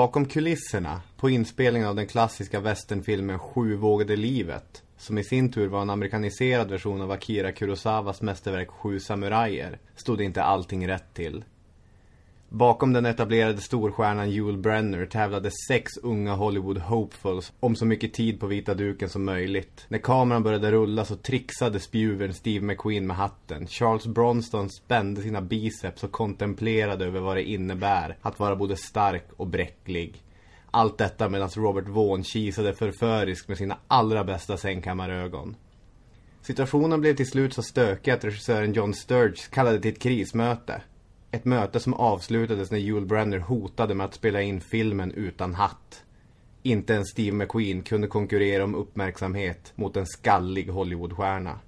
Bakom kulisserna, på inspelningen av den klassiska westernfilmen Sju vågade livet, som i sin tur var en amerikaniserad version av Akira Kurosawas mästerverk Sju samurajer, stod inte allting rätt till. Bakom den etablerade storstjärnan Yul Brenner tävlade sex unga Hollywood hopefuls om så mycket tid på vita duken som möjligt. När kameran började rulla så trixade spjuvern Steve McQueen med hatten. Charles Bronston spände sina biceps och kontemplerade över vad det innebär att vara både stark och bräcklig. Allt detta medan Robert Vaughn kisade förföriskt med sina allra bästa sängkammarögon. Situationen blev till slut så stökig att regissören John Sturge kallade till ett krismöte. Ett möte som avslutades när Yul Brenner hotade med att spela in filmen utan hatt. Inte ens Steve McQueen kunde konkurrera om uppmärksamhet mot en skallig Hollywoodstjärna.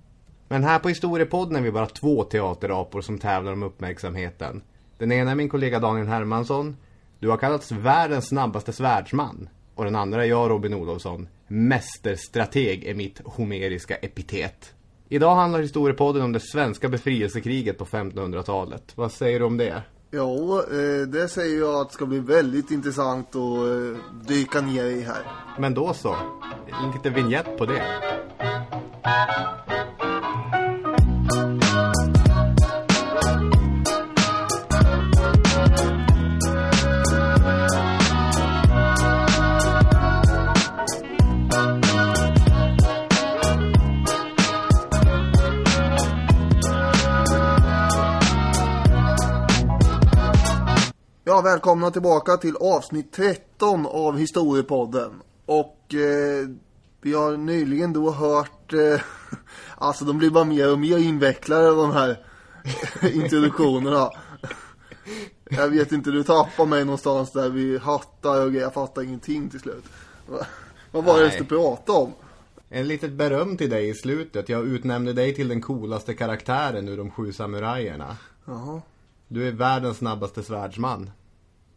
Men här på Historiepodden är vi bara två teaterapor som tävlar om uppmärksamheten. Den ena är min kollega Daniel Hermansson. Du har kallats världens snabbaste svärdsman. Och den andra är jag, Robin Olofsson. Mästerstrateg är mitt homeriska epitet. Idag handlar historiepodden om det svenska befrielsekriget på 1500-talet. Vad säger du om det? Ja, eh, det säger jag att ska bli väldigt intressant att eh, dyka ner i här. Men då så. Lite vignett på det. Ja, välkomna tillbaka till avsnitt 13 av Historiepodden. Och eh, vi har nyligen då hört, eh, alltså de blir bara mer och mer invecklade de här introduktionerna. Jag vet inte, du tappar mig någonstans där vi hattar och. Jag fattar ingenting till slut. Vad var det Nej. du pratade om? En litet beröm till dig i slutet. Jag utnämnde dig till den coolaste karaktären ur de sju samurajerna. Jaha, Du är världens snabbaste svärdsman.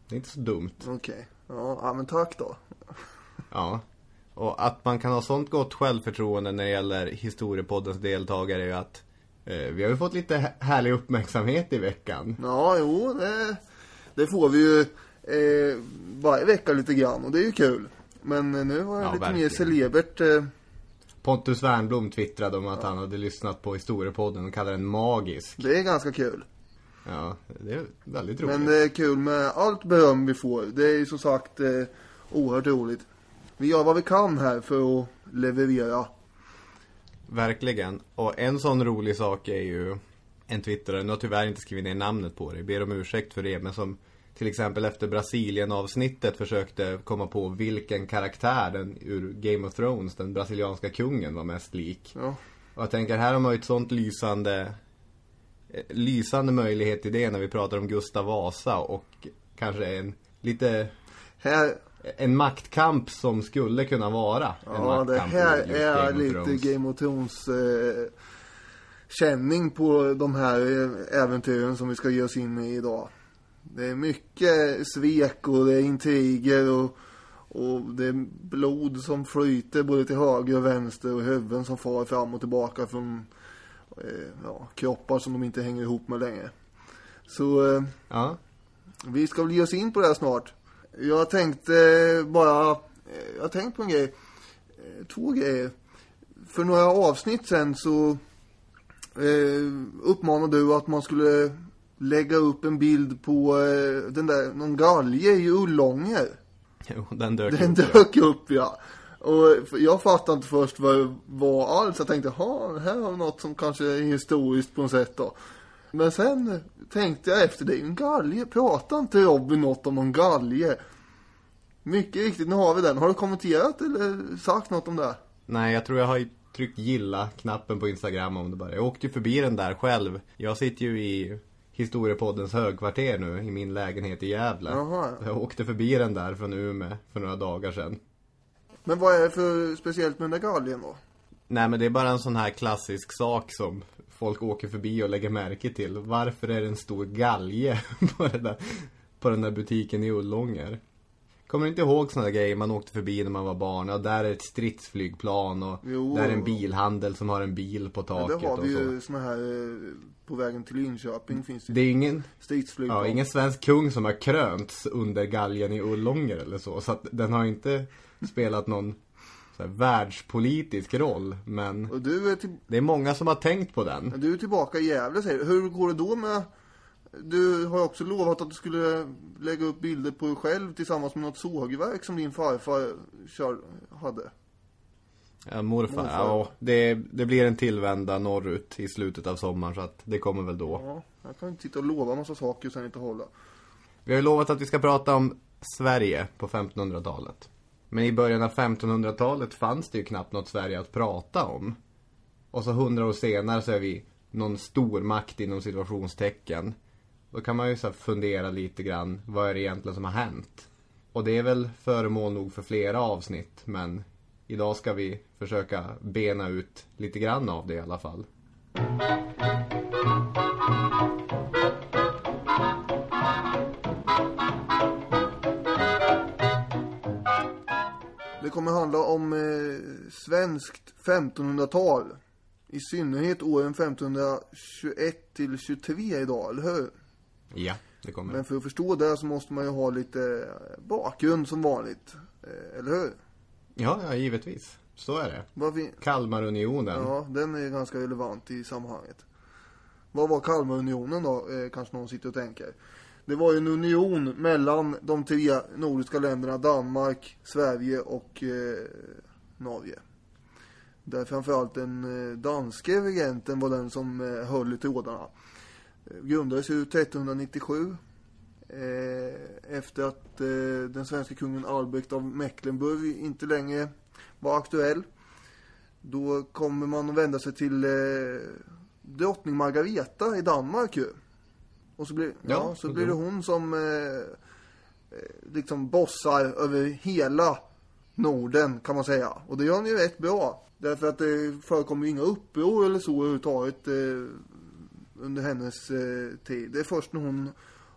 Det är inte så dumt. okej. Ja, ja, men tack då. Ja. Och att man kan ha sånt gott självförtroende när det gäller historiepoddens deltagare är ju att eh, vi har ju fått lite hä- härlig uppmärksamhet i veckan. Ja, jo, det, det får vi ju eh, varje vecka lite grann och det är ju kul. Men eh, nu var det Ja, lite mer verkligen. celebert. Eh, Pontus Wernblom twittrade om att han hade lyssnat på historiepodden och kallade den magisk. det är ganska kul. Ja, det är väldigt roligt. Men det är kul med allt beröm vi får. Det är ju som sagt eh, oerhört roligt. Vi gör vad vi kan här för att leverera. Verkligen. Och en sån rolig sak är ju en twittrare, nu har jag tyvärr inte skrivit ner namnet på det, jag ber om ursäkt för det, men som till exempel efter Brasilien-avsnittet försökte komma på vilken karaktär den ur Game of Thrones, den brasilianska kungen, var mest lik. Ja, Och jag tänker, här har man ju ett sånt lysande eh, lysande möjlighet till det när vi pratar om Gustav Vasa och kanske en lite här, en maktkamp som skulle kunna vara ja, det här är lite. Game of Thrones eh, känning på de här eh, äventyren som vi ska ge oss in i idag. Det är mycket svek och det är intriger och, och det är blod som flyter både till höger och vänster och huvuden som far fram och tillbaka från ja, kroppar som de inte hänger ihop med längre. Så eh, Ja, vi ska väl ge oss in på det här snart. Jag tänkte bara, eh, jag har tänkt på en grej. Eh, Två grejer. För några avsnitt sen så eh, uppmanade du att man skulle lägga upp en bild på eh, den där, någon galge i Ullånger. jo, den dök Den upp, ja. dök upp ja. Och jag fattade inte först vad det var alls. Jag tänkte, ha här har vi något som kanske är historiskt på något sätt då. Men sen tänkte jag efter, det en galge. Pratar inte Robin något om någon galge? Mycket riktigt, nu har vi den. Har du kommenterat eller sagt något om det? Nej, jag tror jag har tryckt gilla-knappen på Instagram om det bara. Jag åkte ju förbi den där själv. Jag sitter ju i historiepoddens högkvarter nu i min lägenhet i Gävle. Jaha, ja. Jag åkte förbi den där från Umeå för några dagar sedan. Men vad är det för speciellt med den där galgen då? Nej men det är bara en sån här klassisk sak som folk åker förbi och lägger märke till. Varför är det en stor galge på, där, på den där butiken i Ullånger? Kommer du inte ihåg sådana grejer man åkte förbi när man var barn? Ja, där är ett stridsflygplan och Jo. där är en bilhandel som har en bil på Ja, taket det har vi och ju såna här, eh, på vägen till Linköping finns det, Det är ingen, stridsflygplan. ja, ingen svensk kung som har krönts under galgen i Ullånger eller så. Så att den har inte spelat någon så här, världspolitisk roll. Men Och du är, till, det är många som har tänkt på den. du är tillbaka i Gävle säger du. Hur går det då med du har ju också lovat att du skulle lägga upp bilder på dig själv tillsammans med något sågverk som din farfar kör, hade. Ja, morfar. Morfar. Ja, det, det blir en tillvända norrut i slutet av sommaren så att det kommer väl då. Ja, jag kan inte sitta och lova massa saker och sen inte hålla. Vi har ju lovat att vi ska prata om Sverige på 1500-talet. Men i början av 1500-talet fanns det ju knappt något Sverige att prata om. Och så hundra år senare så är vi någon stormakt inom situationstecken. Då kan man ju så fundera lite grann, vad är det egentligen som har hänt? Och det är väl föremål nog för flera avsnitt, men idag ska vi försöka bena ut lite grann av det i alla fall. Det kommer handla om eh, svenskt 1500-tal. I synnerhet åren 1521 till 23 idag, eller hur? Ja, det kommer. Men för att förstå det så måste man ju ha lite eh, bakgrund som vanligt. Eh, eller hur? Ja, ja, givetvis. Så är det. Vi, Kalmarunionen. ja, den är ganska relevant i sammanhanget. Vad var Kalmarunionen då? Eh, kanske någon sitter och tänker. Det var ju en union mellan de tre nordiska länderna Danmark, Sverige och eh, Norge. Där framförallt den eh, danske regenten var den som eh, höll i trådarna. Eh, grundades ju 1397 eh, efter att eh, den svenska kungen Albrecht av Mecklenburg inte längre var aktuell. Då kommer man att vända sig till eh, drottning Margareta i Danmark ju. Och så blir, ja, Ja, så blir det hon som eh, eh, liksom bossar över hela Norden kan man säga. Och det gör hon ju rätt bra. Därför att det förekommer ju inga uppror eller så överhuvudtaget eh, under hennes eh, tid. Det är först när hon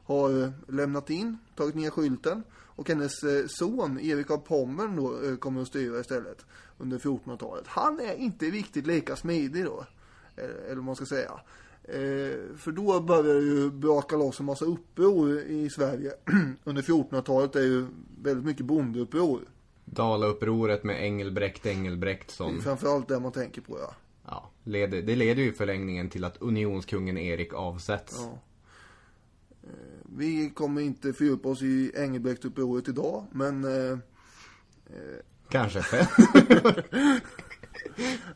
har eh, lämnat in, tagit ner skylten och hennes eh, son Erik av Pommern då eh, kommer att styra istället under 1400-talet. Han är inte riktigt lika smidig då. Eh, eller vad man ska säga. Eh, för då börjar det ju braka loss en massa uppror i Sverige. under 1400-talet är ju väldigt mycket bondeuppror. Dalaupproret med Engelbrekt Det är Engelbrektsson. framförallt det man tänker på ja. Ja, leder, det leder ju i förlängningen till att unionskungen Erik avsätts. Ja. Eh, Vi kommer inte fördjupa oss i Engelbrektsupproret idag, men eh, Kanske fem.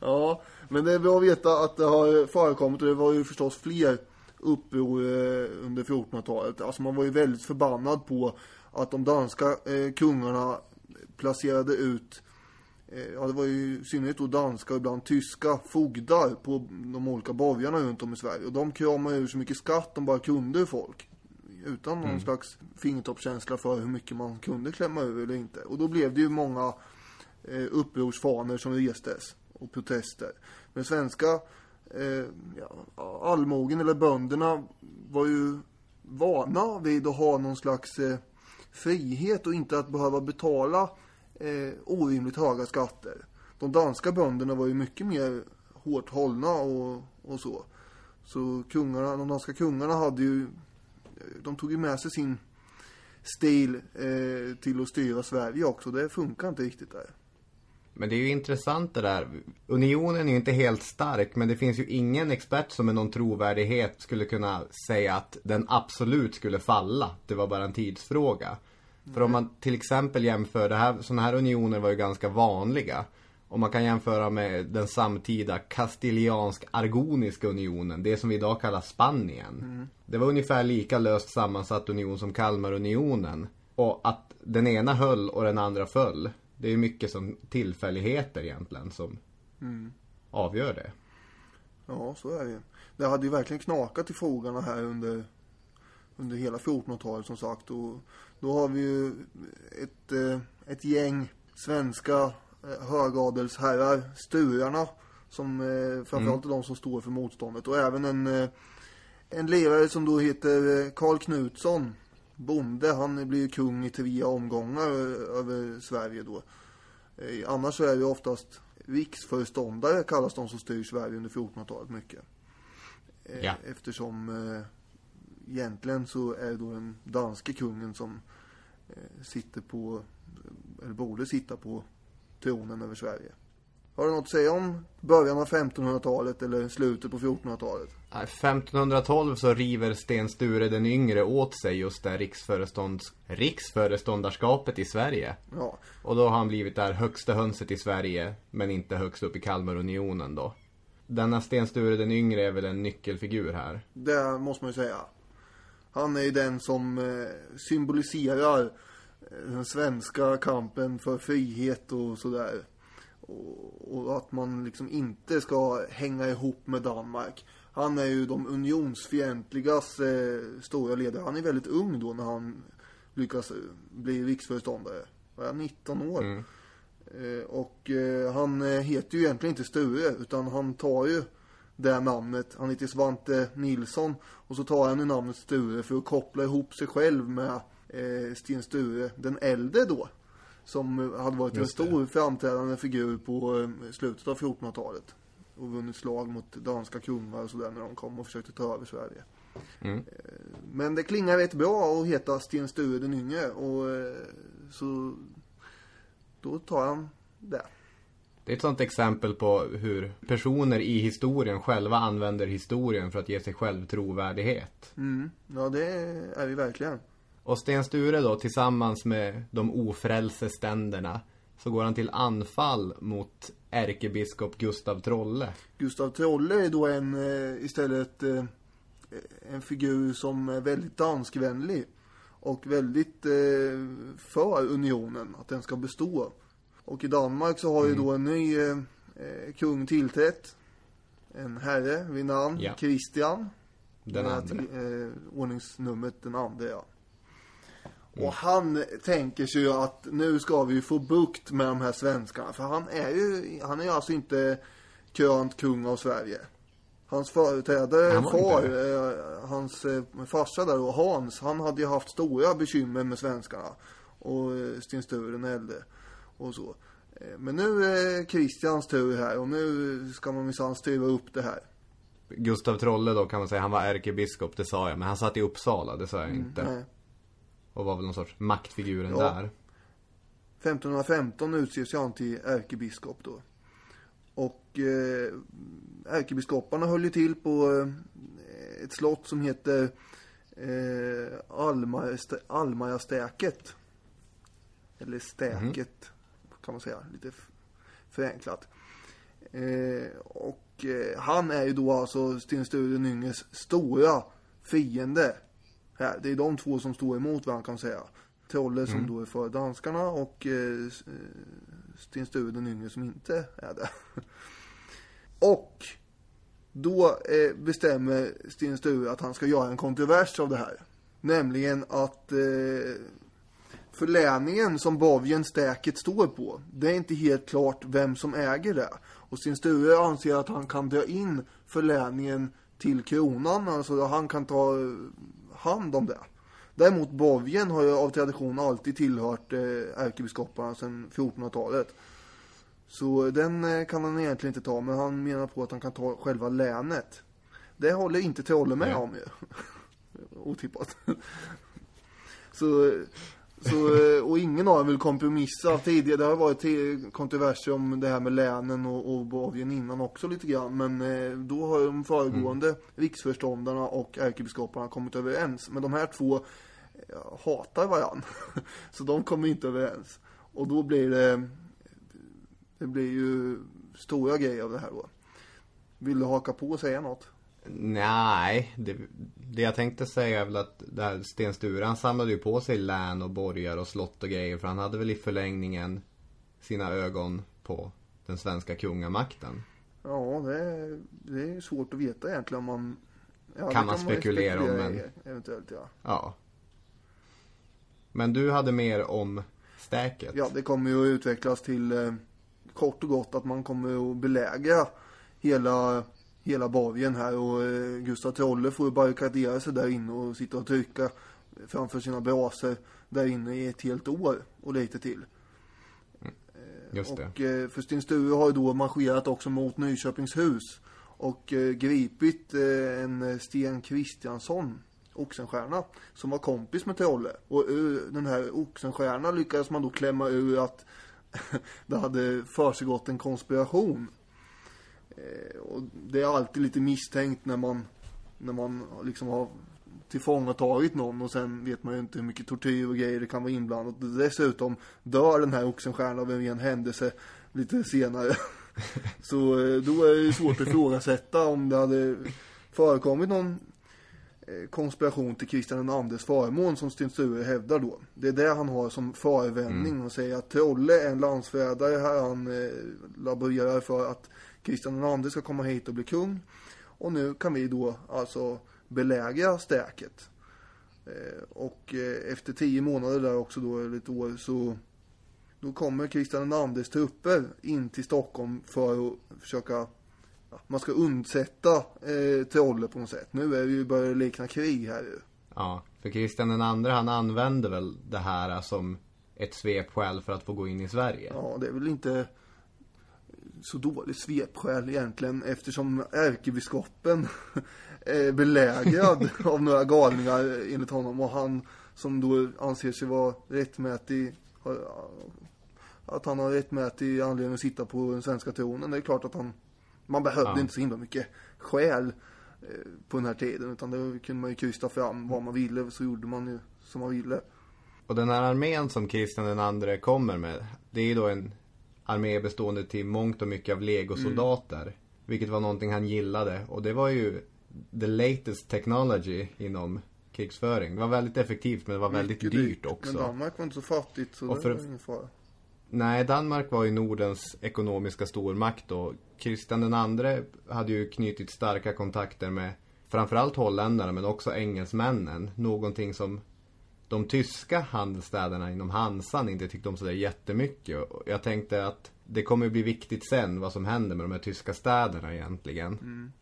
ja, men det är bra att veta att det har förekommit och det var ju förstås fler uppror eh, under 1400-talet. Alltså man var ju väldigt förbannad på att de danska eh, kungarna placerade ut eh, Ja, det var ju i synnerhet då danska och ibland tyska fogdar på de olika borgarna runt om i Sverige. Och de kramade ur så mycket skatt de bara kunde ur folk. Utan någon slags fingertoppskänsla för hur mycket man kunde klämma ur eller inte. Och då blev det ju många eh, upprorsfanor som restes och protester. Den svenska eh, ja, allmogen eller bönderna var ju vana vid att ha någon slags eh, frihet och inte att behöva betala eh, orimligt höga skatter. De danska bönderna var ju mycket mer hårt hållna och, och så. Så kungarna, de danska kungarna hade ju, de tog ju med sig sin stil eh, till att styra Sverige också. Det funkar inte riktigt där. Men det är ju intressant det där. Unionen är ju inte helt stark, men det finns ju ingen expert som med någon trovärdighet skulle kunna säga att den absolut skulle falla. Det var bara en tidsfråga. För om man till exempel jämför, det här, sådana här unioner var ju ganska vanliga. Om man kan jämföra med den samtida kastiliansk-argoniska unionen, det som vi idag kallar Spanien. Det var ungefär lika löst sammansatt union som Kalmarunionen. Och att den ena höll och den andra föll. Det är mycket som tillfälligheter egentligen som avgör det. Ja, så är det. Det hade ju verkligen knakat i frågorna här under, under hela 1400-talet som sagt. Och då har vi ju ett, eh, ett gäng svenska eh, högadelsherrar, sturarna, som eh, framförallt är de som står för motståndet. Och även en, en ledare som då heter Karl Knutsson. Bonde, han blir ju kung i tre omgångar över Sverige då. Eh, annars så är det oftast riksföreståndare kallas de som styr Sverige under 1400-talet mycket. Eh, ja. Eftersom eh, egentligen så är det då den danske kungen som eh, sitter på, eller borde sitta på tronen över Sverige. Har du något att säga om början av 1500-talet eller slutet på 1400-talet? 1512 så river Sten Sture den yngre åt sig just det riksförestånd riksföreståndarskapet i Sverige. Ja. Och då har han blivit där högsta hönset i Sverige, men inte högst upp i Kalmarunionen då. Denna Sten Sture den yngre är väl en nyckelfigur här? Det måste man ju säga. Han är ju den som eh, symboliserar eh, den svenska kampen för frihet och sådär. Och, och, att man liksom inte ska hänga ihop med Danmark. Han är ju de unionsfientligas eh, stora ledare. Han är väldigt ung då när han lyckas eh, bli riksföreståndare. Var jag 19 år? Mm. Eh, och han heter ju egentligen inte Sture utan han tar ju det namnet. Han heter Svante Nilsson och så tar han ju namnet Sture för att koppla ihop sig själv med Sten Sture den äldre då. Som hade varit en stor framträdande figur på eh, slutet av 1400-talet. Och vunnit slag mot danska kungar och sådär när de kom och försökte ta över Sverige. Mm. Eh, men det klingar rätt bra att heta Sten Sture den yngre och eh, så då tar han det. Det är ett sånt exempel på hur personer i historien själva använder historien för att ge sig själv trovärdighet. Mm. Ja, det är vi verkligen. Och Sten Sture då, tillsammans med de ofrälse ständerna, så går han till anfall mot ärkebiskop Gustav Trolle. Gustav Trolle är då en, eh, istället eh, en figur som är väldigt danskvänlig. Och väldigt eh, för unionen, att den ska bestå. Och i Danmark så har mm. ju då en ny kung tillträtt. En herre vid namn ja. Christian. Den andra. Eh, ordningsnumret den andra, ja. Mm. Och han tänker sig ju att nu ska vi få bukt med de här svenskarna. För han är ju, han är ju alltså inte krönt kung av Sverige. Hans företrädare, far, eh, hans eh, farsa där då, Hans, han hade ju haft stora bekymmer med svenskarna. Och eh, Sten Sture den äldre och så. Eh, men nu är Christians tur här och nu ska man minsann styra upp det här. Gustav Trolle då kan man säga, han var ärkebiskop, det sa jag. Men han satt i Uppsala, det sa jag mm, inte. Nej. Och var väl någon sorts maktfiguren ja. där. 1515 utses han till ärkebiskop då. Och eh, ärkebiskoparna höll ju till på eh, ett slott som heter eh, Almajastäket. Eller Stäket mm. kan man säga, lite förenklat. Eh, och eh, han är ju då alltså Sten Sture Nynges stora fiende. Här, det är de två som står emot varandra kan man säga. Trolle som mm. då är för danskarna och eh, Sten Sture den yngre som inte är det. och då eh, bestämmer Sten Sture att han ska göra en kontrovers av det här. Nämligen att eh, förläningen som Bavien stäket står på, det är inte helt klart vem som äger det. Och Sten Sture anser att han kan dra in förläningen till kronan, alltså han kan ta hand om det. Däremot Bavien har ju av tradition alltid tillhört eh, ärkebiskoparna sedan 1400-talet. Så den eh, kan han egentligen inte ta, men han menar på att han kan ta själva länet. Det håller inte Trolle med om ju. Otippat. så, så, eh, och ingen av dem vill kompromissa. Tidigare det har varit kontroverser om det här med länen och, och Bavien innan också lite grann. Men eh, då har de föregående mm. riksförståndarna och ärkebiskoparna kommit överens. Men de här två eh, hatar varandra. så de kommer inte överens. Och då blir det, det blir ju stora grejer av det här då. Vill du haka på och säga något? Nej, det, det jag tänkte säga är väl att där Sten Sture, han samlade ju på sig län och borgar och slott och grejer. För han hade väl i förlängningen sina ögon på den svenska kungamakten. Ja, det är, det är svårt att veta egentligen om man... Ja, kan, man, kan spekulera man spekulera om, men... Eventuellt, ja. Ja. Men du hade mer om stäket. Ja, det kommer ju att utvecklas till eh, kort och gott att man kommer att belägra hela hela Bavien här och eh, Gustav Trolle får ju barrikadera sig där inne och sitta och trycka framför sina brasor där inne i ett helt år och lite till. Just det. Och eh, för Sten Sture har ju då marscherat också mot Nyköpingshus och eh, gripit eh, en Sten Kristiansson, Oxenstierna, som var kompis med Trolle. Och ur den här Oxenstierna lyckades man då klämma ur att det hade försiggått en konspiration. Eh, och det är alltid lite misstänkt när man, när man liksom har tillfångatagit någon och sen vet man ju inte hur mycket tortyr och grejer det kan vara inblandat. Dessutom dör den här Oxenstierna av en ren händelse lite senare. Så eh, då är det svårt att ifrågasätta om det hade förekommit någon eh, konspiration till Kristian IIs förmån som Sten Sture hävdar då. Det är det han har som förevändning och säger att Trolle är en landsförrädare här. Han eh, laborerar för att Kristian II ska komma hit och bli kung. Och nu kan vi då alltså belägra stäket. Eh, och eh, efter tio månader där också då, eller ett år, så då kommer Kristian IIs trupper in till Stockholm för att försöka ja, man ska undsätta eh, Trolle på något sätt. Nu är det ju börjar likna krig här ju. Ja, för Kristian den andra han använde väl det här som ett svepskäl för att få gå in i Sverige. Ja, det är väl inte så dåligt svepskäl egentligen eftersom ärkebiskopen är belägrad av några galningar enligt honom och han som då anser sig vara rättmätig att han har rättmätig anledning att sitta på den svenska tronen. Det är klart att han man behövde Ja. inte så himla mycket skäl eh, på den här tiden utan det kunde man ju krysta fram vad man ville så gjorde man ju som man ville. Och den här armén som Kristian den andra kommer med, det är ju då en armé bestående till mångt och mycket av legosoldater. Vilket var någonting han gillade. Och det var ju the latest technology inom krigsföring. Det var väldigt effektivt men det var väldigt Mycket dyrt också. Men Danmark var inte så fattigt så Och det var ingen fara. Nej, Danmark var ju Nordens ekonomiska stormakt då. Kristian den andre hade ju knutit starka kontakter med framförallt holländarna men också engelsmännen. Någonting som de tyska handelsstäderna inom Hansan inte tyckte om sådär jättemycket. Och Jag tänkte att det kommer bli viktigt sen vad som händer med de här tyska städerna egentligen.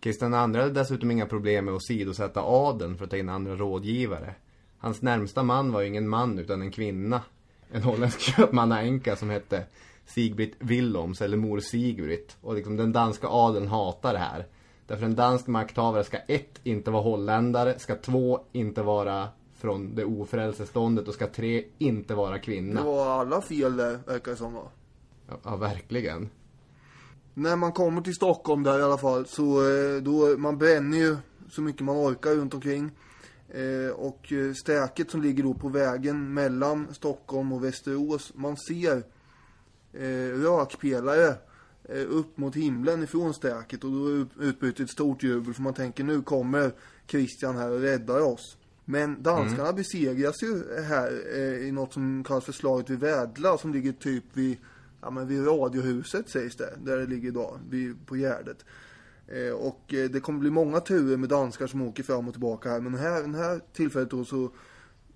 Kristian II hade dessutom inga problem med att sidosätta adeln för att ta in andra rådgivare. Hans närmsta man var ju ingen man utan en kvinna. En holländsk köpmannaänka som hette Sigbritt Willoms eller mor Sigbritt. Och liksom den danska adeln hatar det här. Därför en dansk makthavare ska ett, inte vara holländare. Ska två, inte vara från det ofrälse ståndet. Och ska tre, inte vara Det kvinna. var alla fel där, verkar det som va? Ja, ja, verkligen. När man kommer till Stockholm där i alla fall så eh, då, man bränner ju så mycket man orkar runt omkring. Eh, och eh, stäket som ligger då på vägen mellan Stockholm och Västerås, man ser eh, rökpelare eh, upp mot himlen ifrån stäket och då ut- utbryter ett stort jubel för man tänker nu kommer Christian här och räddar oss. Men danskarna besegras ju här eh, i något som kallas för slaget vid Vädla som ligger typ vid, ja, men vid radiohuset sägs det, där det ligger idag, vid, på Gärdet. Eh, och eh, det kommer bli många turer med danskar som åker fram och tillbaka här. Men här, den här tillfället då så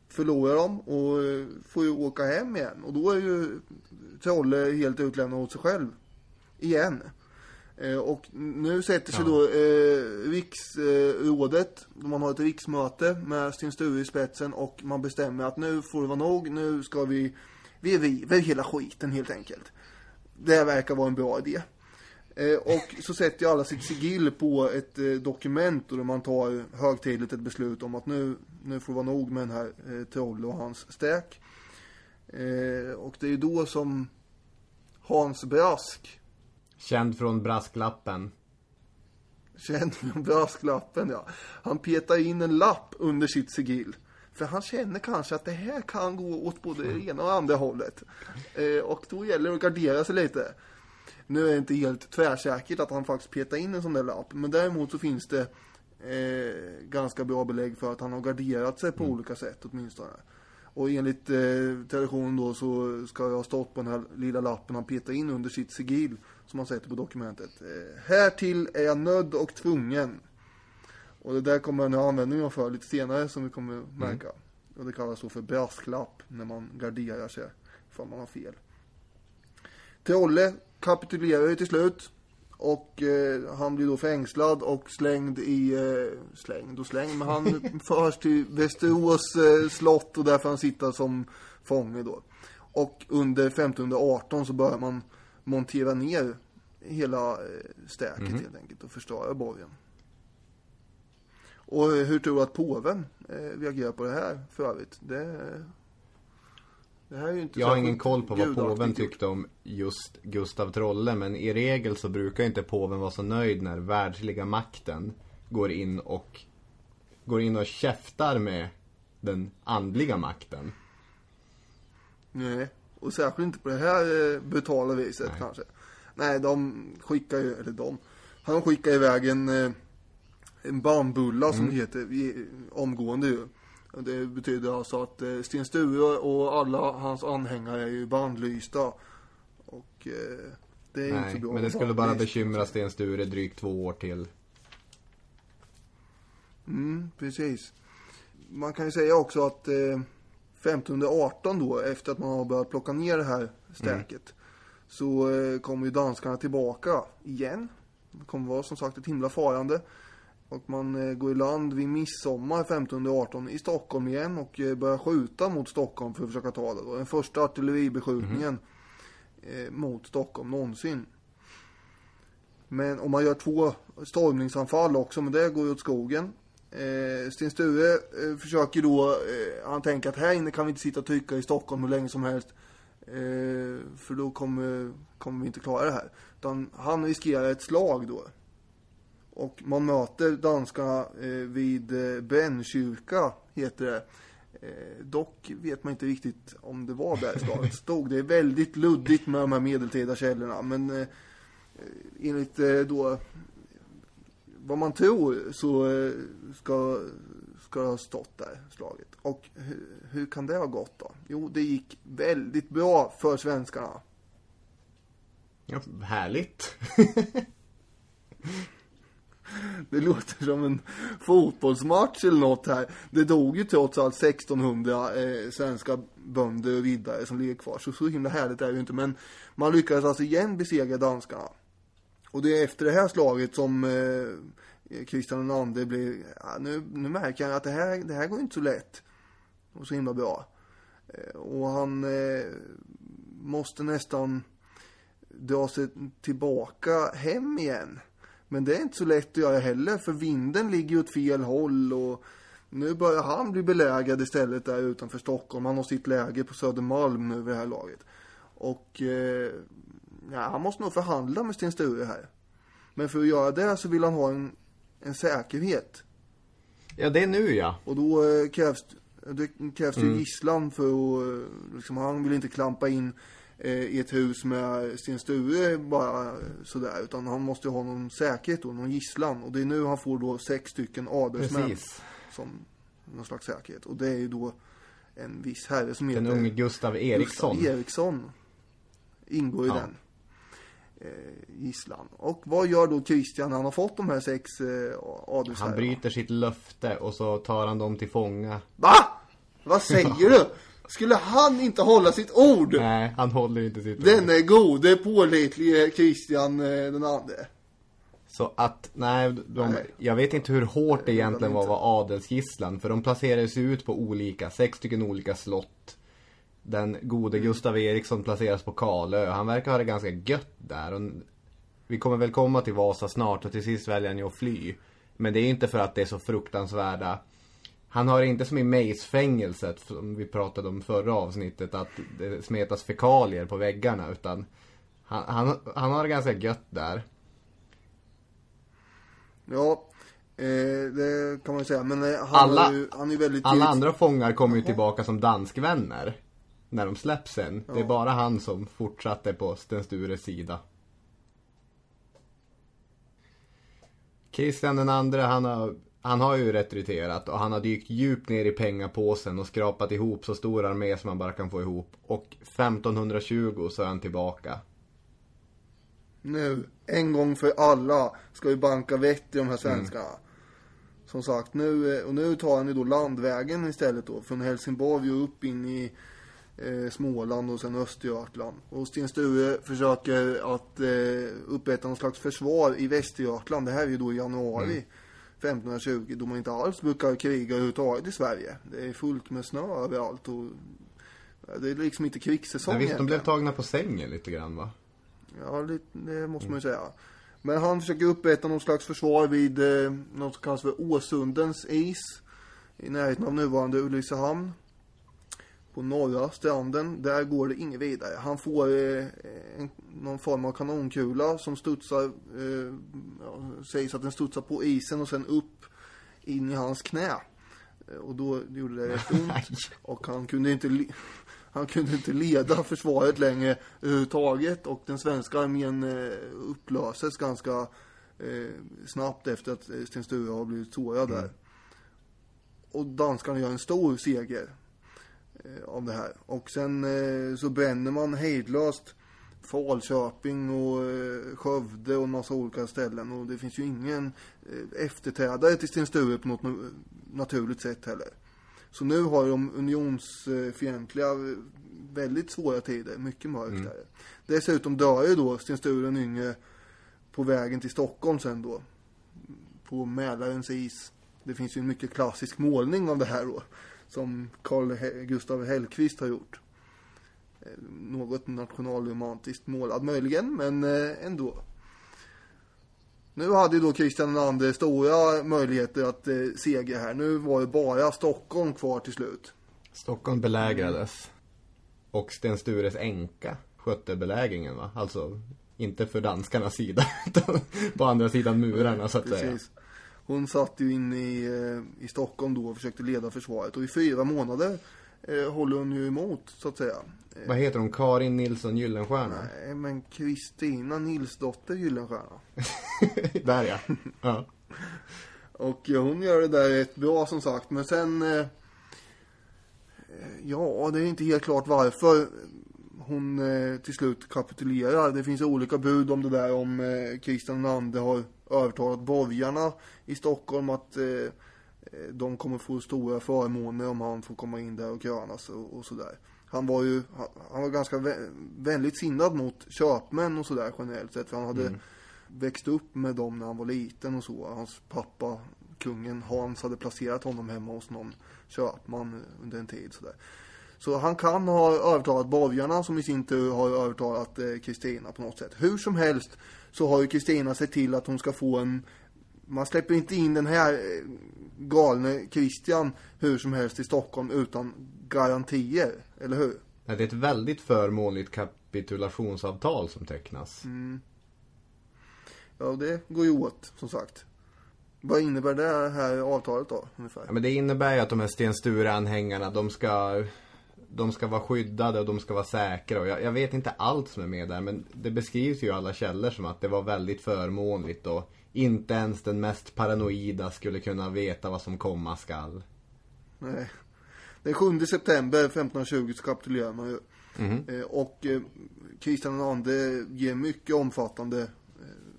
förlorar de och eh, får ju åka hem igen. Och då är ju Trolle helt utlämnad åt sig själv. Igen. Eh, och nu sätter sig Ja. då eh, riksrådet, eh, man har ett riksmöte med Sten Sture i spetsen och man bestämmer att nu får det vara nog, nu ska vi, vi river hela skiten helt enkelt. Det verkar vara en bra idé. Eh, och så sätter ju alla sitt sigill på ett eh, dokument och där man tar högtidligt ett beslut om att nu, nu får det vara nog med den här eh, Trolle och hans stäk. Eh, och det är då som Hans Brask, Känd från brasklappen. känd från brasklappen ja, han petar in en lapp under sitt sigill. För han känner kanske att det här kan gå åt både det ena och andra hållet. Eh, och då gäller det att gardera sig lite. Nu är det inte helt tvärsäkert att han faktiskt petar in en sån där lapp. Men däremot så finns det eh, ganska bra belägg för att han har garderat sig på olika sätt åtminstone. Och enligt eh, traditionen då så ska jag ha stått på den här lilla lappen han petar in under sitt sigill som han sätter på dokumentet. Eh, härtill är jag nödd och tvungen. Och det där kommer han ha användning för lite senare som vi kommer märka. Och det kallas då för brasklapp när man garderar sig ifall man har fel. Trolle kapitulerar ju till slut Och eh, han blir då fängslad och slängd i, eh, slängd och slängd, men han förs till Västerås eh, slott och där får han sitta som fånge då. Och under 1518 så börjar man montera ner hela eh, stäket Mhm. helt enkelt och förstöra borgen. Och hur tror du att påven eh, reagerar på det här för övrigt? Det, det här är ju inte Jag har ingen koll på vad påven tyckte om just Gustav Trolle men i regel så brukar inte påven vara så nöjd när världsliga makten går in och går in och käftar med den andliga makten. Nej, och särskilt inte på det här eh, brutala viset Nej. kanske. Nej, de skickar ju, eller de, han skickar iväg en, eh, en bambulla som det heter omgående ju. Det betyder alltså att eh, Sten Sture och alla hans anhängare är ju bannlysta. Och eh, det är inte så Nej, bra. men det skulle bara bekymra Sten Sture drygt två år till. Mm, precis. Man kan ju säga också att eh, 1518 då, efter att man har börjat plocka ner det här stäket, så eh, kommer ju danskarna tillbaka igen. Det kommer vara som sagt ett himla farande. Och man eh, går i land vid midsommar 1518 i Stockholm igen och eh, börjar skjuta mot Stockholm för att försöka ta det. Då. Den första artilleribeskjutningen eh, mot Stockholm någonsin. Men om man gör två stormningsanfall också, men det går ju åt skogen. Eh, Sten Sture eh, försöker då, eh, han tänker att här inne kan vi inte sitta och trycka i Stockholm hur länge som helst. Eh, för då kommer, kommer vi inte klara det här. Utan han riskerar ett slag då. Och man möter danskarna eh, vid eh, Brännkyrka, heter det. Dock vet man inte riktigt om det var där slaget stod. Det är väldigt luddigt med de här medeltida källorna. Men enligt då vad man tror så eh, ska, ska det ha stått där slaget. Och hur, hur kan det ha gått då? Jo, det gick väldigt bra för svenskarna. Ja, härligt. Det låter som en fotbollsmatch eller något här. Det dog ju trots allt 1600 eh, svenska bönder och riddare som ligger kvar. Så så himla härligt är det ju inte. Men man lyckades alltså igen besegra danskarna. Och det är efter det här slaget som eh, Kristian II blir, ja, nu, nu märker han att det här, det här går inte så lätt. Och så himla bra. Eh, och han eh, måste nästan dra sig tillbaka hem igen. Men det är inte så lätt att göra heller för vinden ligger ju åt fel håll och nu börjar han bli belägrad istället där utanför Stockholm. Han har sitt läge på Södermalm nu vid det här laget. Och eh, ja, han måste nog förhandla med Sten Sture här. Men för att göra det så vill han ha en, en säkerhet. Ja, det är nu ja. Och då eh, krävs det krävs ju gisslan för att, eh, liksom, han vill inte klampa in eh, i ett hus med Sten Sture bara sådär. Utan han måste ha någon säkerhet då, någon gisslan. Och det är nu han får då sex stycken adelsmän Precis. som någon slags säkerhet. Och det är ju då en viss herre som Den heter unge Gustav Eriksson. Gustav Eriksson ingår i Ja. den gisslan. Och vad gör då Kristian han har fått de här sex eh, adelsherrarna? Han bryter sitt löfte och så tar han dem till fånga. Va? Vad säger du? Skulle han inte hålla sitt ord? Nej, han håller inte sitt ord. Den är gode, pålitlige Kristian eh, den andre. Så att, nej, de, Nej. jag vet inte hur hårt det egentligen var att vara adelsgisslan. För de placerades ut på olika, sex stycken olika slott. Den gode Mm. Gustav Eriksson placeras på Kalö. Han verkar ha det ganska gött där. Och vi kommer väl komma till Vasa snart och till sist väljer han ju att fly. Men det är inte för att det är så fruktansvärda. Han har inte som i Mace-fängelset som vi pratade om förra avsnittet att det smetas fekalier på väggarna utan han, han, han har det ganska gött där. Ja, eh, det kan man ju säga. Men eh, han, Alla- är ju, han är ju väldigt... Alla andra fångar kommer ju tillbaka som danskvänner. När de släpps sen. Det är bara han som fortsatte på Sten Stures sida. Kristian den andra, han har, han har ju retreterat och han har dykt djupt ner i pengapåsen och skrapat ihop så stor armé som man bara kan få ihop. Och 1520 så är han tillbaka. Nu, en gång för alla, ska vi banka vett i de här svenskarna. Som sagt, nu, eh, och nu tar han ju då landvägen istället då. Från Helsingborg och upp in i eh, Småland och sen Östergötland. Och Sten Sture försöker att eh, upprätta någon slags försvar i Västergötland. Det här är ju då i januari. Mm. 1520 då man inte alls brukar kriga överhuvudtaget i Sverige. Det är fullt med snö överallt och det är liksom inte krigssäsong Ja, visst, de blev tagna på sängen lite grann va? Ja, lite, det måste man ju säga. Men han försöker upprätta någon slags försvar vid eh, något som kallas för Åsundens is. I närheten av nuvarande Ulricehamn. På norra stranden. Där går det inget vidare. Han får eh, en, någon form av kanonkula som studsar, eh, ja, sägs att den studsar på isen och sen upp in i hans knä. Eh, Och då gjorde det rätt ont. Och han kunde inte han kunde inte leda försvaret längre överhuvudtaget och den svenska armén eh, upplöses ganska eh, snabbt efter att eh, Sten Sture har blivit sårad där. Och danskarna gör en stor seger av det här. Och sen eh, så bränner man hejdlöst Falköping och eh, Skövde och en massa olika ställen. Och det finns ju ingen eh, efterträdare till Sten Sture på något na- naturligt sätt heller. Så nu har de unionsfientliga eh, väldigt svåra tider, mycket mörkt där. Dessutom dör ju då Sten Sture den yngre på vägen till Stockholm sen då. På Mälarens is. Det finns ju en mycket klassisk målning av det här då. Som Carl Gustav Hellqvist har gjort. Eh, Något nationalromantiskt målad möjligen, men eh, ändå. Nu hade ju då Kristian II stora möjligheter att eh, segra här. Nu var det bara Stockholm kvar till slut. Stockholm belägrades. Och Sten Stures änka skötte belägringen va? Alltså inte för danskarnas sida utan på andra sidan murarna så att säga. Hon satt ju inne i, eh, i Stockholm då och försökte leda försvaret. Och i fyra månader eh, håller hon ju emot, så att säga. Eh, Vad heter hon? Karin Nilsson Gyllenstierna? Nej, men Kristina Nilsdotter Gyllenstierna. Där ja. ja. Och eh, hon gör det där rätt bra som sagt. Men sen... Eh, ja, det är inte helt klart varför hon eh, till slut kapitulerar. Det finns olika bud om det där om eh, Kristian II har övertalat borgarna i Stockholm att eh, eh, de kommer få stora förmåner om han får komma in där och krönas och, och sådär. Han var ju han, var ganska vä- vänligt sinnad mot köpmän och sådär generellt sett. För han hade växt upp med dem när han var liten och så. Hans pappa, kungen Hans, hade placerat honom hemma hos någon köpman under en tid sådär. Så han kan ha övertalat borgarna som i sin tur har övertalat eh, Kristina på något sätt. Hur som helst så har ju Kristina sett till att hon ska få en... Man släpper inte in den här eh, galne Christian hur som helst i Stockholm utan garantier, eller hur? Nej, Det är ett väldigt förmånligt kapitulationsavtal som tecknas. Ja, det går ju åt, som sagt. Vad innebär det här avtalet då, ungefär? Ja, men det innebär ju att de här Sten Sture-anhängarna, de ska, de ska vara skyddade och de ska vara säkra. Och jag, jag vet inte allt som är med där, men det beskrivs ju i alla källor som att det var väldigt förmånligt och inte ens den mest paranoida skulle kunna veta vad som komma skall. Nej. Den 7 september 1520 så kapitulerar man ju. Eh, och eh, Kristian II ger mycket omfattande eh,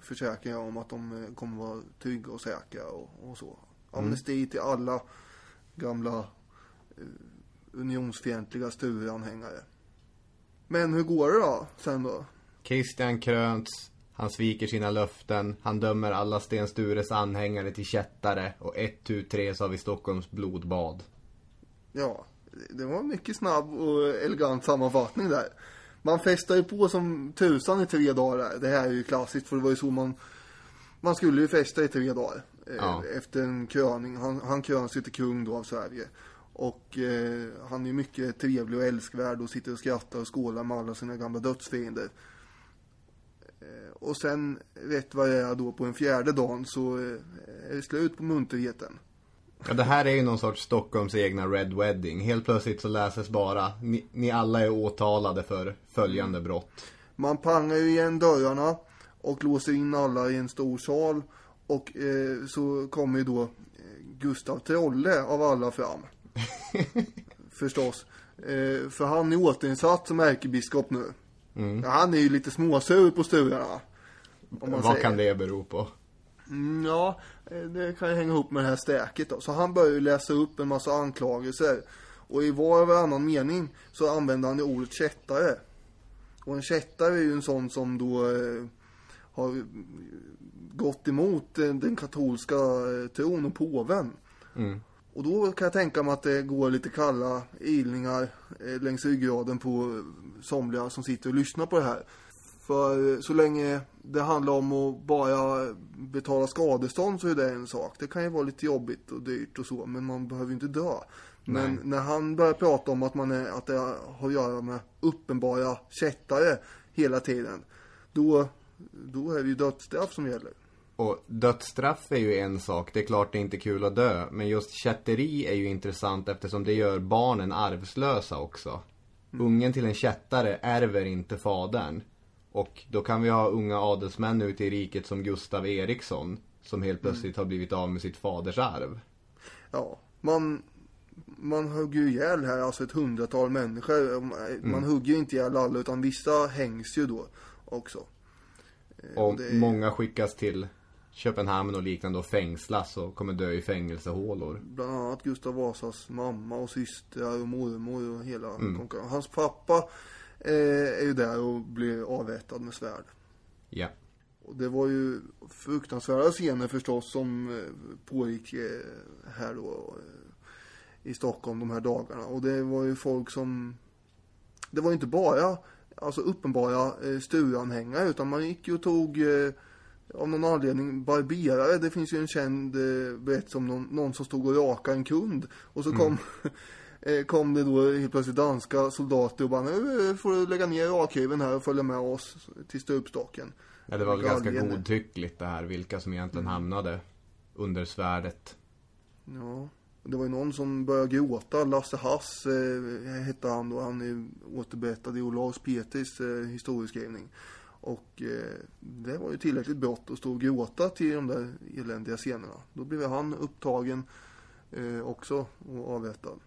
försäkringar om att de eh, kommer vara trygga och säkra och, och så. Amnesti till alla gamla unionsfientliga Sture-anhängare. Men hur går det då sen då? Christian kröns, han sviker sina löften, han dömer alla Sten Stures anhängare till kättare och ett, tu, tre så har vi Stockholms blodbad. Ja, det var en mycket snabb och elegant sammanfattning där. Man festar ju på som tusan i tre dagar. Det här är ju klassiskt för det var ju så man... Man skulle ju festa i tre dagar. eh, Ja. Efter en kröning. Han, han kröns ju till kung då av Sverige. Och eh, han är mycket trevlig och älskvärd och sitter och skrattar och skålar med alla sina gamla dödsfiender. Eh, och sen, rätt vad det är då på en fjärde dagen så eh, är det slut på munterheten. Ja, det här är ju någon sorts Stockholms egna Red Wedding. Helt plötsligt så läses bara, ni, ni alla är åtalade för följande brott. Man pangar ju igen dörrarna och låser in alla i en stor sal. Och eh, så kommer ju då eh, Gustav Trolle av alla fram. Förstås. Eh, för han är återinsatt som ärkebiskop nu. Ja, han är ju lite småsur på sturarna. Man Vad säger. kan det bero på? Mm, ja, eh, det kan ju hänga ihop med det här stäket då. Så han börjar ju läsa upp en massa anklagelser. Och i var och varannan mening så använder han ju ordet kättare. Och en kättare är ju en sån som då eh, har gått emot eh, den katolska eh, tron och påven. Mm. Och då kan jag tänka mig att det går lite kalla ilningar eh, längs ryggraden på somliga som sitter och lyssnar på det här. För så länge det handlar om att bara betala skadestånd så är det en sak. Det kan ju vara lite jobbigt och dyrt och så, men man behöver ju inte dö. Men Nej. när han börjar prata om att, man är, att det har att göra med uppenbara kättare hela tiden, då, då är det ju dödsstraff som gäller. Och dödsstraff är ju en sak, det är klart det är inte kul att dö. Men just kätteri är ju intressant eftersom det gör barnen arvslösa också. Ungen till en kättare ärver inte fadern. Och då kan vi ha unga adelsmän ute i riket som Gustav Eriksson. Som helt plötsligt har blivit av med sitt faders arv. Ja, man, man hugger ju ihjäl här, alltså ett hundratal människor. Man hugger ju inte ihjäl alla, utan vissa hängs ju då också. Eh, Och det är- många skickas till Köpenhamn och liknande och fängslas och kommer dö i fängelsehålor. Bland annat Gustav Vasas mamma och systrar och mormor och hela Mm. Hans pappa eh, är ju där och blir avrättad med svärd. Ja. Och det var ju fruktansvärda scener förstås som eh, pågick eh, här då eh, i Stockholm de här dagarna. Och det var ju folk som, det var ju inte bara alltså uppenbara eh, Sture-anhängare utan man gick ju och tog eh, av någon anledning barberare. Det finns ju en känd eh, berättelse om någon, någon som stod och rakade en kund. Och så kom, eh, kom det då helt plötsligt danska soldater och bara nu eh, får du lägga ner rakhyveln här och följa med oss till stupstocken. Ja, det var väl ganska Galgen. godtyckligt det här, vilka som egentligen hamnade under svärdet. Ja, det var ju någon som började gråta. Lasse Hass eh, hette han då. Han är återberättad i Olaus Petris eh, historieskrivning. Och eh, det var ju tillräckligt brott att stå och gråta till de där eländiga scenerna. Då blev han upptagen eh, också och avrättad.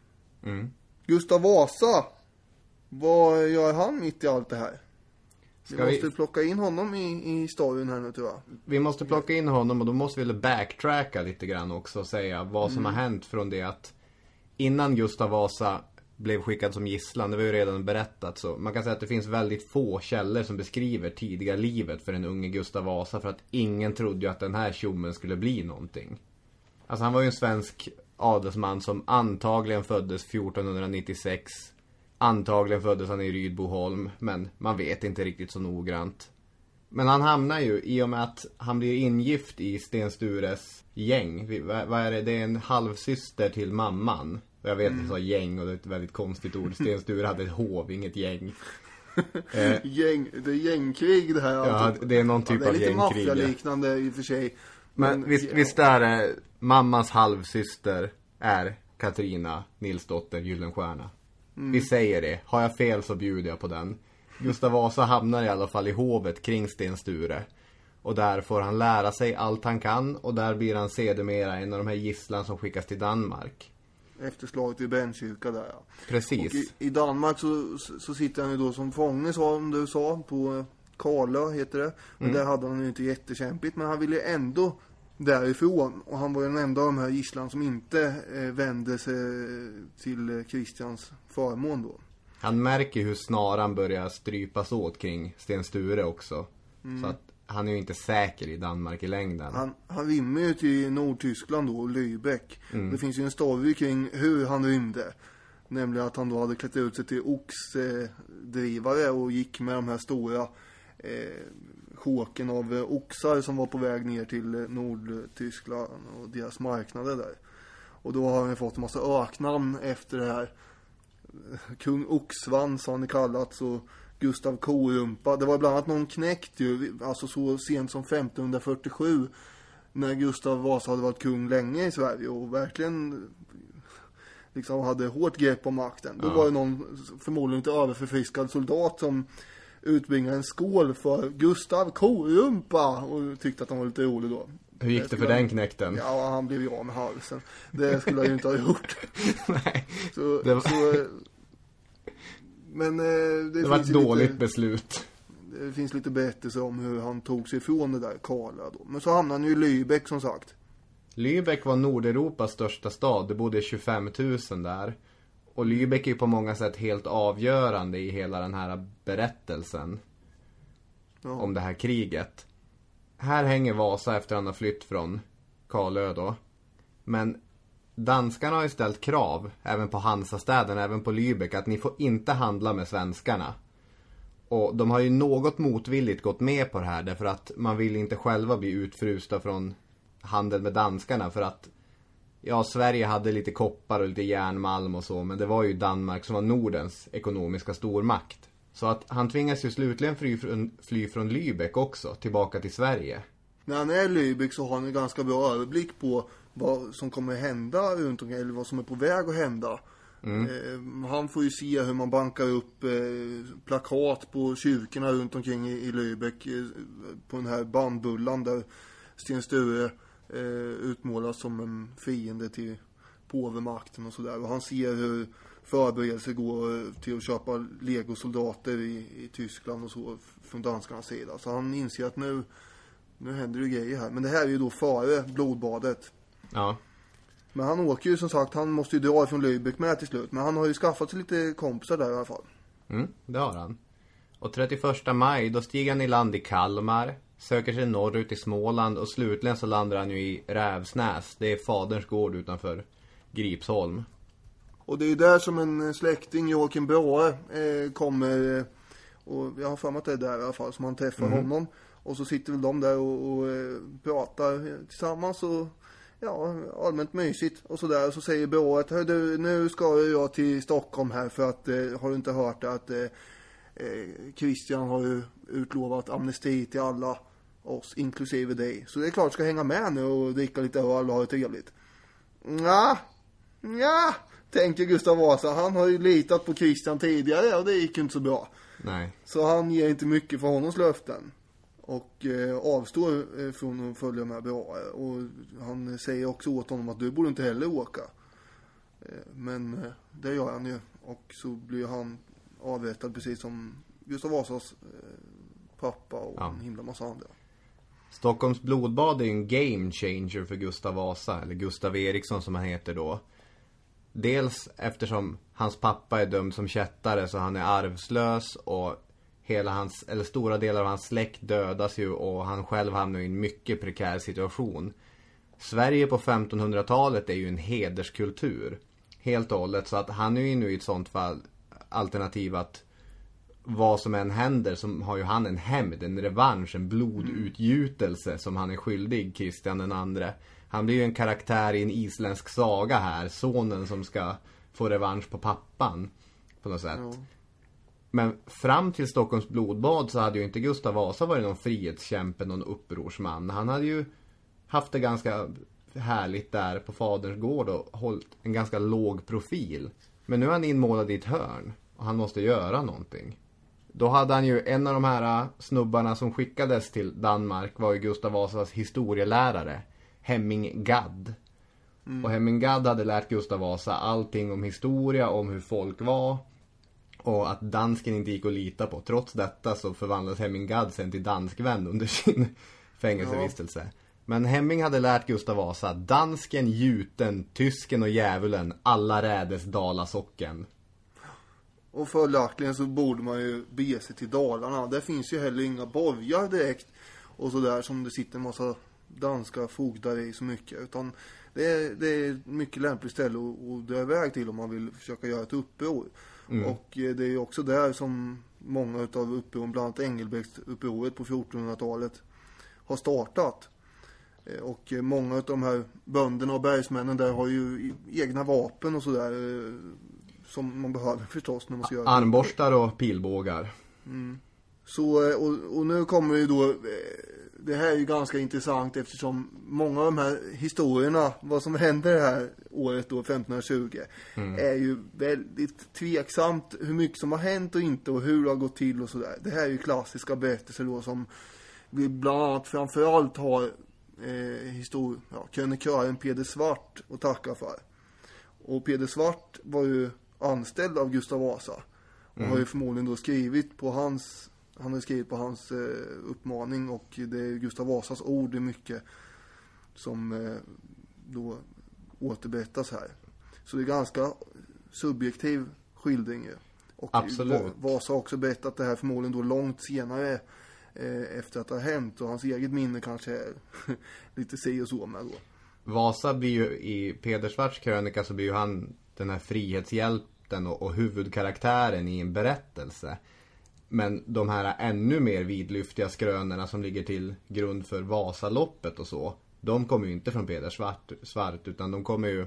Mm. Gustav Vasa. Vad gör han mitt i allt det här? Vi Ska vi- måste plocka in honom i, i historien här nu tror jag. Vi måste plocka in honom och då måste vi backtracka lite grann också och säga vad som har Mm. hänt från det att innan Gustav Vasa blev skickad som gisslan, det var ju redan berättat så man kan säga att det finns väldigt få källor som beskriver tidiga livet för den unge Gustav Vasa för att ingen trodde ju att den här tjommen skulle bli någonting. Alltså han var ju en svensk adelsman som antagligen föddes 1496 Antagligen föddes han i Rydboholm, men man vet inte riktigt så noggrant. Men han hamnar ju, i och med att han blir ingift i Sten Stures gäng. Vad är det? Det är en halvsyster till mamman. Och jag vet att jag sa gäng och det är ett väldigt konstigt ord. Sten Sture hade ett hov, inget gäng. Eh, Gäng, det är gängkrig det här. Ja, alltså. det är någon typ ja, av Det är lite gängkrig, ja. maffialiknande i och för sig. Men visst, visst är det, mammas halvsyster är Katarina Nilsdotter Gyllenstierna. Vi säger det. Har jag fel så bjuder jag på den. Gustav Vasa hamnar i alla fall i hovet kring Sten Sture. Och där får han lära sig allt han kan och där blir han sedermera en av de här gisslan som skickas till Danmark. Efter slaget vid Brännkyrka där ja. Precis. Och i, i Danmark så, så sitter han ju då som fånge som du sa på eh, Karlö heter det. Men där hade han ju inte jättekämpigt men han ville ju ändå därifrån. Och han var ju den enda av de här gisslan som inte eh, vände sig till eh, Kristians förmån då. Han märker hur snaran börjar strypas åt kring Sten Sture också. Så att han är ju inte säker i Danmark i längden. Han, han rymmer ju till Nordtyskland då, Lübeck. Det finns ju en story kring hur han rymde. Nämligen att han då hade klätt ut sig till oxdrivare och gick med de här stora eh, sjåken av eh, oxar som var på väg ner till eh, Nordtyskland och deras marknader där. Och då har han fått en massa öknamn efter det här. Kung Oxsvans har han kallats och Gustav Korumpa. Det var bland annat någon knäckt ju, alltså så sent som 1547. När Gustav Vasa hade varit kung länge i Sverige och verkligen liksom hade hårt grepp om makten. Då Ja. var det någon, förmodligen inte överförfriskad soldat som utbringade en skål för Gustav Korumpa och tyckte att han var lite rolig då. Hur gick det för den knäkten? Ja, han blev ju av med halsen. Det skulle han ju inte ha gjort. Nej. Så, Det var- så, men eh, det, Det var ett dåligt lite, beslut. det finns lite berättelser om hur han tog sig ifrån det där Karla då. Men så hamnade han ju i Lübeck som sagt. Lübeck var Nordeuropas största stad. Det bodde 25 000 där. Och Lübeck är ju på många sätt helt avgörande i hela den här berättelsen Ja. om det här kriget. Här hänger Vasa efter han har flytt från Karlö då. Men danskarna har ju ställt krav, även på Hansastäderna, även på Lübeck, att ni får inte handla med svenskarna. Och de har ju något motvilligt gått med på det här därför att man vill inte själva bli utfrusta från handel med danskarna för att Ja, Sverige hade lite koppar och lite järnmalm och så, men det var ju Danmark som var Nordens ekonomiska stormakt. Så att han tvingas ju slutligen fly från, fly från Lübeck också, tillbaka till Sverige. När han är i Lübeck så har han en ganska bra överblick på vad som kommer hända runt omkring, eller vad som är på väg att hända. Eh, han får ju se hur man bankar upp eh, plakat på kyrkorna runt omkring i, i Lübeck. Eh, på den här bandbullan där Sten Sture eh, utmålas som en fiende till påvemakten och sådär. Och han ser hur förberedelser går till att köpa legosoldater i, i Tyskland och så från danskarnas sida. Så han inser att nu, nu händer det grejer här. Men det här är ju då före blodbadet. Ja. Men han åker ju som sagt, han måste ju dra ifrån Lübeck med till slut. Men han har ju skaffat sig lite kompisar där i alla fall. Mm, det har han. Och 31 maj, då stiger han i land i Kalmar, söker sig norrut i Småland och slutligen så landar han ju i Rävsnäs. Det är faderns gård utanför Gripsholm. Och det är ju där som en släkting, Joakim Brahe, eh, kommer. Eh, och jag har för mig att det är där i alla fall som han träffar honom. Och så sitter väl de där och, och eh, pratar tillsammans och ja, allmänt mysigt och sådär. Så säger "Hör du, nu ska jag till Stockholm här för att eh, har du inte hört att eh, eh, Christian har ju utlovat amnesti till alla oss, inklusive dig. Så det är klart du ska hänga med nu och dricka lite öl och ha det trevligt. Ja, ja, tänker Gustav Vasa. Han har ju litat på Christian tidigare och det gick ju inte så bra. Nej. Så han ger inte mycket för honoms löften. Och eh, avstår eh, från att följa med bra. Och han säger också åt honom att du borde inte heller åka. Eh, men det gör han ju. Och så blir han avrättad precis som Gustav Vasas pappa och Ja. en himla massa andra. Stockholms blodbad är ju en game changer för Gustav Vasa, eller Gustav Eriksson som han heter då. Dels eftersom hans pappa är dömd som kättare så han är arvslös och hela hans, eller stora delar av hans släkt dödas ju och han själv hamnar i en mycket prekär situation. Sverige på 1500-talet är ju en hederskultur. Helt och hållet, så att han är ju nu i ett sånt fall alternativ att vad som än händer så har ju han en hämnd, en revansch, en blodutgjutelse som han är skyldig Kristian den andre. Han blir ju en karaktär i en isländsk saga här, sonen som ska få revansch på pappan. På något sätt. Ja. Men fram till Stockholms blodbad så hade ju inte Gustav Vasa varit någon frihetskämpe, någon upprorsman. Han hade ju haft det ganska härligt där på faderns gård och hållit en ganska låg profil. Men nu är han inmålad i ett hörn och han måste göra någonting. Då hade han ju en av de här snubbarna som skickades till Danmark var ju Gustav Vasas historielärare, Hemming Gadd. Och Hemming Gadd hade lärt Gustav Vasa allting om historia, om hur folk var. Och att dansken inte gick att lita på. Trots detta så förvandlades Hemming Gadd sen till danskvän under sin fängelsevistelse. Men Hemming hade lärt Gustav Vasa dansken, juten, tysken och djävulen, alla rädes Dalasocken. Och följaktligen så borde man ju bege sig till Dalarna. Där finns ju heller inga borgar direkt. Och sådär som det sitter en massa danska fogdar i så mycket. Utan det är, det är ett mycket lämpligt ställe att, att dra iväg till om man vill försöka göra ett uppror. Och eh, det är också där som många utav upproren, bland annat Engelbrektsupproret på 1400-talet har startat. Eh, Och eh, många av de här bönderna och bergsmännen där har ju egna vapen och sådär. Som man behöver förstås när man ska göra Armborstar och pilbågar. Så, eh, och, och nu kommer ju då, det här är ju ganska intressant eftersom många av de här historierna, vad som händer det här året då, 1520, är ju väldigt tveksamt hur mycket som har hänt och inte och hur det har gått till och sådär. Det här är ju klassiska berättelser då som vi bland annat framförallt har eh, histor- ja, krönikören Peder Svart att tacka för. Och Peder Svart var ju anställd av Gustav Vasa. Och har ju förmodligen då skrivit på hans, han har skrivit på hans eh, uppmaning och det är Gustav Vasas ord är mycket som eh, då återberättas här. Så det är ganska subjektiv skildring ju. Och Absolut. Va- Vasa har också berättat det här förmodligen då långt senare eh, efter att det har hänt. Och hans eget minne kanske är lite si och så med då. Vasa blir ju i Peder Svarts krönika så blir ju han den här frihetshjälten och, och huvudkaraktären i en berättelse. Men de här ännu mer vidlyftiga skrönorna som ligger till grund för Vasaloppet och så. De kommer ju inte från Peder Svart, Svart utan de kommer ju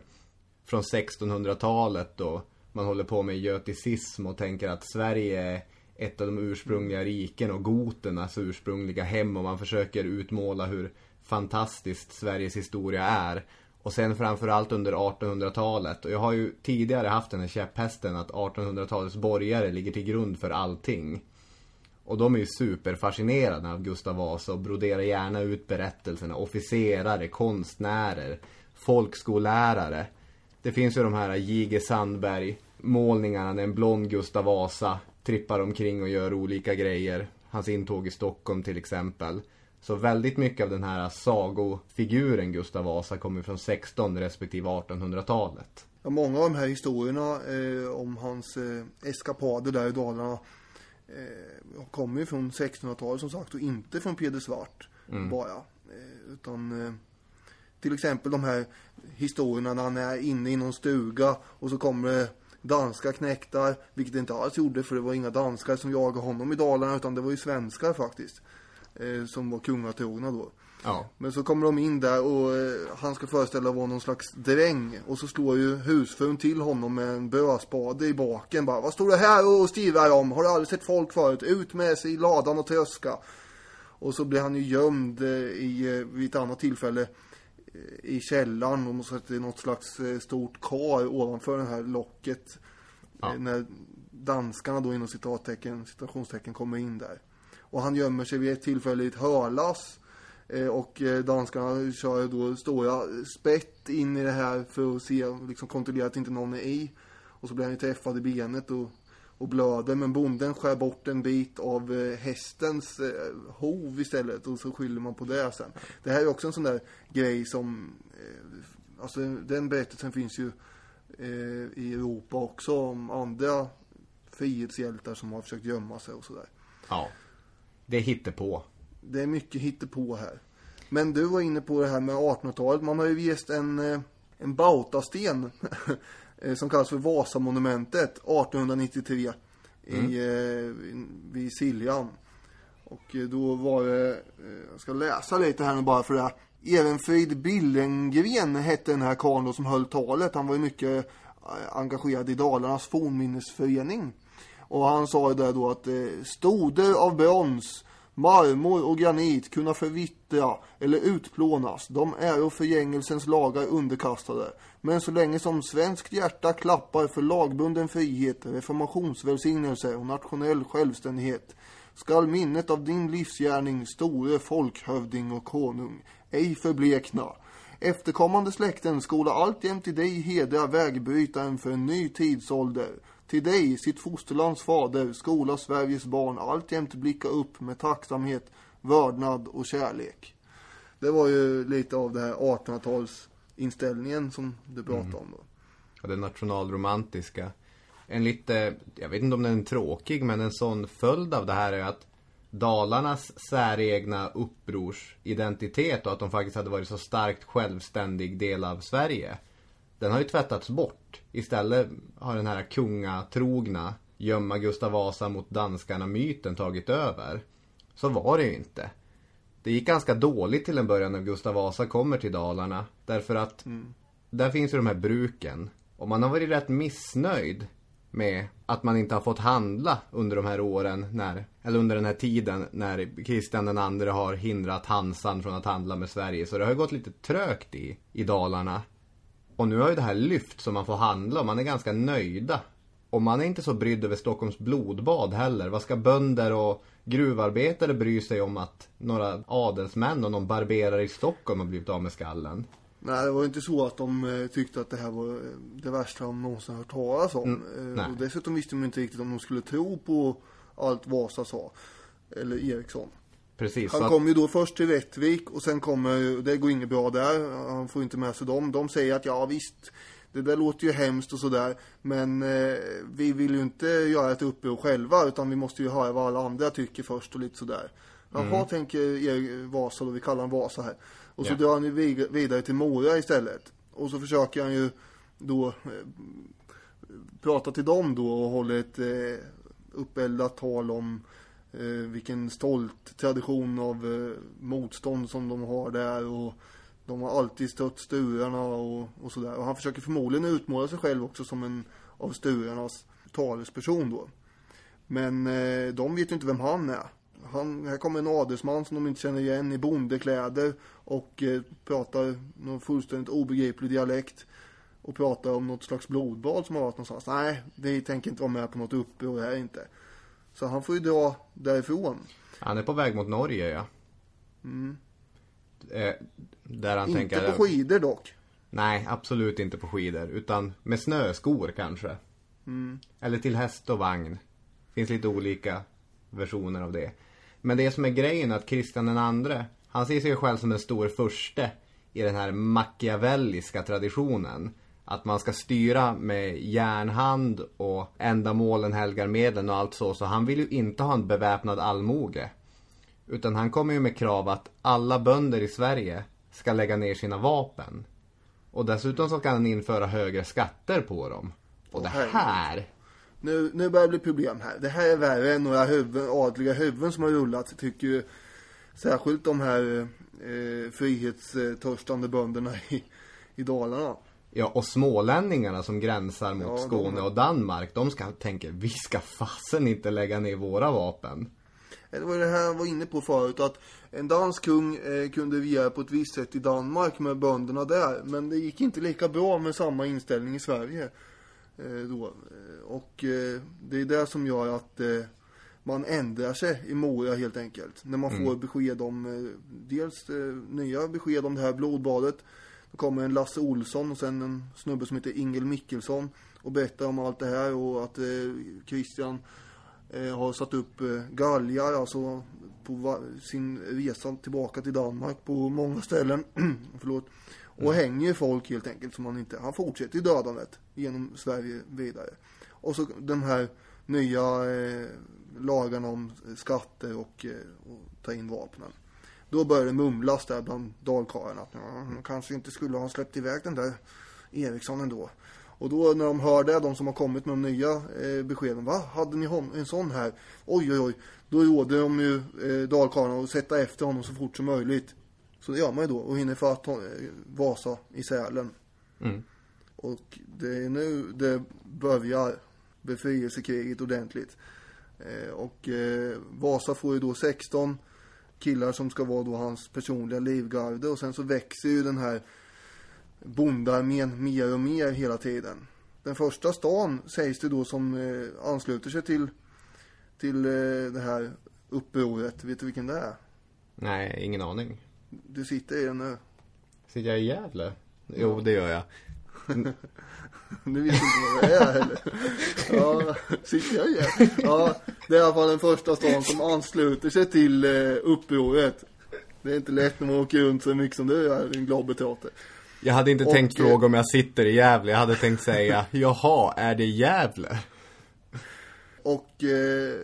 från 1600-talet då man håller på med göticism och tänker att Sverige är ett av de ursprungliga riken och goternas ursprungliga hem och man försöker utmåla hur fantastiskt Sveriges historia är. Och sen framförallt under 1800-talet. Och jag har ju tidigare haft den här käpphästen att 1800-talets borgare ligger till grund för allting. Och de är ju superfascinerade av Gustav Vasa och broderar gärna ut berättelserna. Officerare, konstnärer, folkskollärare. Det finns ju de här J.G. Sandberg målningarna när en blond Gustav Vasa trippar omkring och gör olika grejer. Hans intåg i Stockholm till exempel. Så väldigt mycket av den här sagofiguren Gustav Vasa kommer från 16 respektive 1800-talet. Ja, många av de här historierna eh, om hans eh, eskapader där i Dalarna eh, kommer ju från 1600-talet som sagt och inte från Peder Svart bara. Eh, utan eh, till exempel de här historierna när han är inne i någon stuga och så kommer det danska knäktar, vilket det inte alls gjorde för det var inga danskar som jagade honom i Dalarna utan det var ju svenskar faktiskt. Eh, som var kungatrogna då. Ja. Men så kommer de in där och eh, han ska föreställa vara någon slags dräng. Och så slår ju husfrun till honom med en brödspade i baken. Bara, vad står det här och stirrar om? Har du aldrig sett folk förut? Ut med sig i ladan och tröska. Och så blir han ju gömd eh, i, eh, vid ett annat tillfälle i källaren. Och man sätter något slags stort kar ovanför det här locket. Ja. När danskarna då inom citattecken, citationstecken kommer in där. Och han gömmer sig vid ett tillfälle i ett hörlass. Eh, och eh, danskarna kör då stora spett in i det här för att se, liksom kontrollera att inte någon är i. Och så blir han ju träffad i benet och, och blöder. Men bonden skär bort en bit av eh, hästens eh, hov istället. Och så skyller man på det sen. Det här är också en sån där grej som, eh, alltså den berättelsen finns ju eh, i Europa också om andra frihetshjältar som har försökt gömma sig och sådär. Ja. Det är på. Det är mycket hittepå här. Men du var inne på det här med 1800-talet. Man har ju vist en, eh, en bautasten eh, som kallas för Vasamonumentet 1893 i, eh, vid Siljan. Och då var det, jag ska läsa lite här nu bara för det. här. Ehrenfrid Billengren hette den här karln då som höll talet. Han var ju mycket engagerad i Dalarnas fornminnesförening. Och han sa ju där då att eh, stoder av brons, marmor och granit kunna förvittra eller utplånas. De är och förgängelsens lagar underkastade. Men så länge som svenskt hjärta klappar för lagbunden frihet, reformationsvälsignelse och nationell självständighet skall minnet av din livsgärning, store folkhövding och konung, ej förblekna. Efterkommande släkten skola alltjämt i dig hedra vägbrytaren för en ny tidsålder. Till dig, sitt fosterlands fader, skola Sveriges barn alltjämt blicka upp med tacksamhet, vördnad och kärlek. Det var ju lite av det här 1800-tals inställningen som du pratade om då. Och det nationalromantiska. En lite, jag vet inte om den är tråkig, men en sån följd av det här är att Dalarnas säregna upprorsidentitet och att de faktiskt hade varit så starkt självständig del av Sverige. Den har ju tvättats bort. Istället har den här kungatrogna gömma Gustav Vasa mot danskarna myten tagit över. Så var det ju inte. Det gick ganska dåligt till en början när Gustav Vasa kommer till Dalarna. Därför att där finns ju de här bruken. Och man har varit rätt missnöjd med att man inte har fått handla under de här åren när, eller under den här tiden när Kristian den andre har hindrat Hansan från att handla med Sverige. Så det har ju gått lite trögt i, i Dalarna. Och nu har ju det här lyft så man får handla och man är ganska nöjda. Och man är inte så brydd över Stockholms blodbad heller. Vad ska bönder och gruvarbetare bry sig om att några adelsmän och någon barberare i Stockholm har blivit av med skallen? Nej, det var ju inte så att de eh, tyckte att det här var eh, det värsta de någonsin hört talas om. Eh, nej. och dessutom visste de inte riktigt om de skulle tro på allt Vasa sa. Eller Eriksson. Precis. Han så att- kom ju då först till Rättvik och sen kommer, det går inget bra där, han får inte med sig dem. De säger att ja visst, det där låter ju hemskt och sådär. Men eh, vi vill ju inte göra ett uppror själva utan vi måste ju höra vad alla andra tycker först och lite sådär. Jaha, mm. tänker er Vasa då, vi kallar han Vasa här. Och så ja. drar han ju vidare till Mora istället. Och så försöker han ju då eh, prata till dem då och håller ett eh, uppeldat tal om eh, vilken stolt tradition av eh, motstånd som de har där och de har alltid stött sturarna och, och sådär. Och han försöker förmodligen utmåla sig själv också som en av sturarnas talesperson då. Men eh, de vet ju inte vem han är. Han, här kommer en adelsman som de inte känner igen i bondekläder och eh, pratar någon fullständigt obegriplig dialekt och pratar om något slags blodbad som har varit någonstans. Nej, vi tänker inte vara med på något uppror här inte. Så han får ju dra därifrån. Han är på väg mot Norge, ja. Mm. Eh, där han inte tänker... på skidor dock. Nej, absolut inte på skidor. Utan med snöskor kanske. Mm. Eller till häst och vagn. Finns lite olika versioner av det. Men det som är grejen är att Kristian den andre, han ser sig själv som en stor förste i den här machiavelliska traditionen. Att man ska styra med järnhand och ändamålen helgar medlen och allt så. Så han vill ju inte ha en beväpnad allmoge. Utan han kommer ju med krav att alla bönder i Sverige ska lägga ner sina vapen. Och dessutom så ska han införa högre skatter på dem. Och det här... Nu, nu börjar det bli problem här. Det här är värre än några huvuden, adliga huvuden som har rullat. Tycker ju särskilt de här eh, frihetstörstande bönderna i, i Dalarna. Ja, och smålänningarna som gränsar mot ja, Skåne och Danmark, de ska tänka, vi ska fasen inte lägga ner våra vapen. Det var det här jag var inne på förut, att en dansk kung eh, kunde regera på ett visst sätt i Danmark med bönderna där. Men det gick inte lika bra med samma inställning i Sverige. Eh, då. Eh, och eh, det är det som gör att eh, man ändrar sig i Mora helt enkelt. När man mm. får besked om, eh, dels nya besked om det här blodbadet. Då kommer en Lasse Olsson och sen en snubbe som heter Ingel Mikkelsson och berättar om allt det här och att Christian eh, har satt upp eh, galgar alltså på sin resa tillbaka till Danmark på många ställen. Förlåt. Och mm. hänger folk helt enkelt som man inte, han fortsätter dödandet genom Sverige vidare. Och så de här nya eh, lagarna om skatter och, eh, och ta in vapnen. Då börjar det mumlas där bland dalkarlarna att man kanske inte skulle ha släppt iväg den där Eriksson ändå. Och då när de hör det, de som har kommit med de nya eh, beskeden, va? Hade ni en sån här? Oj, oj, oj. Då råder de ju eh, dalkarlarna att sätta efter honom så fort som möjligt. Så det gör man ju då och hinner fatt eh, Vasa i Sälen. Mm. Och det är nu det börjar befrielsekriget ordentligt. Eh, och eh, Vasa får ju då 16 killar som ska vara då hans personliga livgarde och sen så växer ju den här bondarmén mer och mer hela tiden. Den första stan sägs det då som eh, ansluter sig till, till eh, det här upproret. Vet du vilken det är? Nej, ingen aning. Du sitter i den nu. Sitter jag i Gävle? Jo, det gör jag. Du vet inte vad det är heller. Ja, sitter jag i Gävle? Ja, det är i alla fall den första stan som ansluter sig till eh, upproret. Det är inte lätt när man åker runt så mycket som du gör, en globetrotter. Jag hade inte och, tänkt fråga om jag sitter i Gävle. Jag hade tänkt säga, jaha, är det Gävle? Och eh,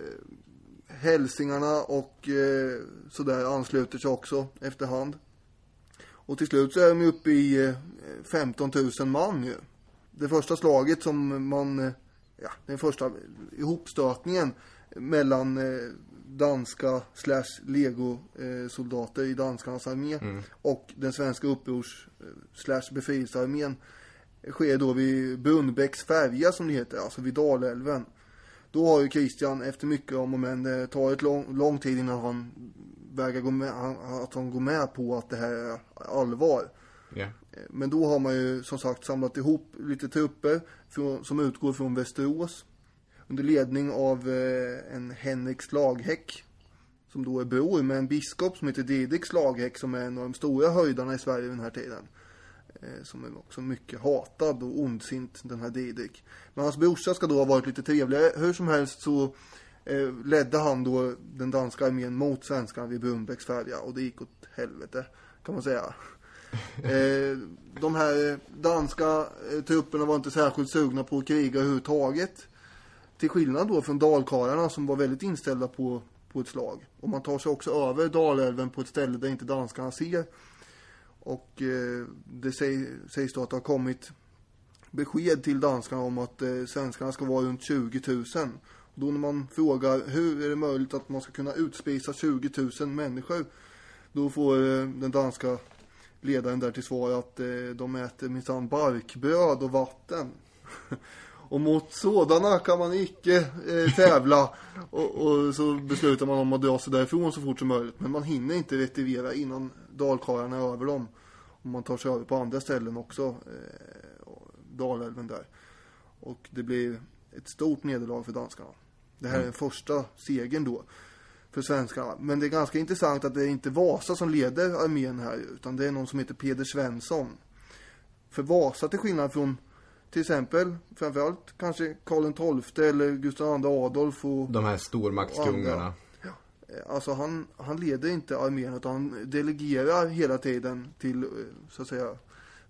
hälsingarna och eh, sådär ansluter sig också efterhand. Och till slut så är de uppe i eh, 15 000 man ju. Det första slaget som man, eh, ja, den första ihopstötningen mellan eh, danska slash legosoldater i danskarnas armé mm. och den svenska upprors eh, slash befrielsearmén sker då vid Brunnbäcks färja som det heter, alltså vid Dalälven. Då har ju Christian efter mycket om och men det tar ett lång, lång tid innan han vägrar gå med, att han går med på att det här är allvar. Yeah. Men då har man ju som sagt samlat ihop lite trupper från, som utgår från Västerås under ledning av eh, en Henrik Slaghäck som då är bror med en biskop som heter Didrik Slaghäck som är en av de stora höjdarna i Sverige den här tiden. Eh, som är också mycket hatad och ondsint den här Didrik. Men hans brorsa ska då ha varit lite trevligare. Hur som helst så eh, ledde han då den danska armén mot svenskarna vid Brunnbäcksfärja och det gick åt helvete kan man säga. Eh, de här danska eh, trupperna var inte särskilt sugna på att kriga överhuvudtaget. Till skillnad då från dalkarlarna som var väldigt inställda på, på ett slag. Och man tar sig också över Dalälven på ett ställe där inte danskarna ser. Och eh, det säg, sägs då att det har kommit besked till danskarna om att eh, svenskarna ska vara runt 20 000. Då när man frågar hur är det möjligt att man ska kunna utspisa 20 000 människor. Då får eh, den danska ledaren där till svar att eh, de äter minsann barkbröd och vatten. och mot sådana kan man icke eh, tävla. och, och, så beslutar man om att dra sig därifrån så fort som möjligt. Men man hinner inte retirera innan dalkarlarna är över dem. Och man tar sig över på andra ställen också. Eh, Dalälven där. Och det blir ett stort nederlag för danskarna. Det här är den första segern då för svenskarna. Men det är ganska intressant att det är inte Vasa som leder armén här utan det är någon som heter Peder Svensson. För Vasa till skillnad från till exempel framförallt kanske Karl XII eller Gustav II Adolf och De här stormaktskungarna. Alltså han, han leder inte armén utan han delegerar hela tiden till så att säga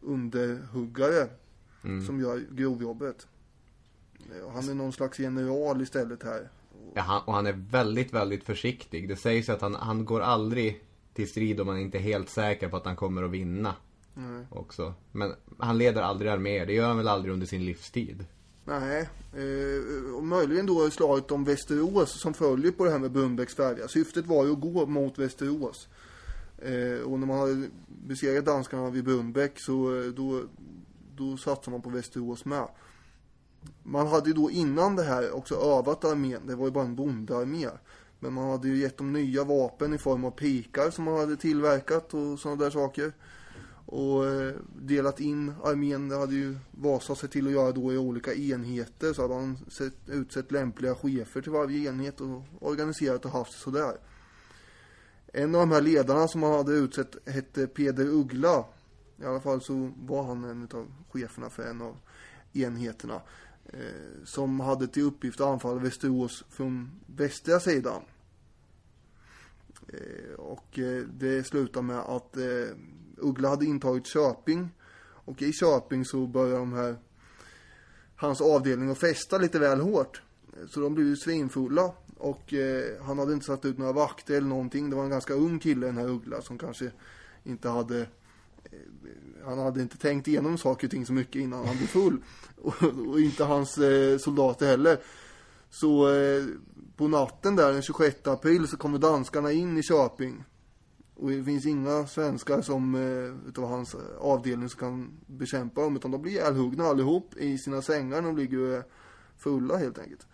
underhuggare mm. som gör grovjobbet. Han är någon slags general istället här. Ja, han, och han är väldigt, väldigt försiktig. Det sägs att han, han går aldrig till strid om man inte är helt säker på att han kommer att vinna. Nej. Också. Men han leder aldrig arméer. Det gör han väl aldrig under sin livstid. Nej, eh, och möjligen då slaget om Västerås som följer på det här med Brunnbäcks färja. Syftet var ju att gå mot Västerås. Eh, och när man hade besegrat danskarna vid Brunnbäck så eh, då, då satsade man på Västerås med. Man hade ju då innan det här också övat armén. Det var ju bara en bondearmé. Men man hade ju gett dem nya vapen i form av pikar som man hade tillverkat och sådana där saker. Och eh, delat in armén, det hade ju Vasa sett till att göra då i olika enheter. Så hade han sett, utsett lämpliga chefer till varje enhet och organiserat och haft sådär. En av de här ledarna som han hade utsett hette Peder Uggla. I alla fall så var han en av cheferna för en av enheterna. Eh, som hade till uppgift att anfalla Västerås från västra sidan. Eh, och eh, det slutade med att eh, Uggla hade intagit Köping. Och i Köping så började de här hans avdelning att festa lite väl hårt. Eh, så de blev ju svinfulla. Och eh, han hade inte satt ut några vakter eller någonting. Det var en ganska ung kille den här Uggla som kanske inte hade han hade inte tänkt igenom saker och ting så mycket innan han blev full. och, och, inte hans eh, soldater heller. Så eh, på natten där den 26 april så kommer danskarna in i Köping. Och det finns inga svenskar som eh, utav hans avdelning som kan bekämpa dem. Utan de blir ihjälhuggna allihop i sina sängar. De ligger eh, fulla helt enkelt.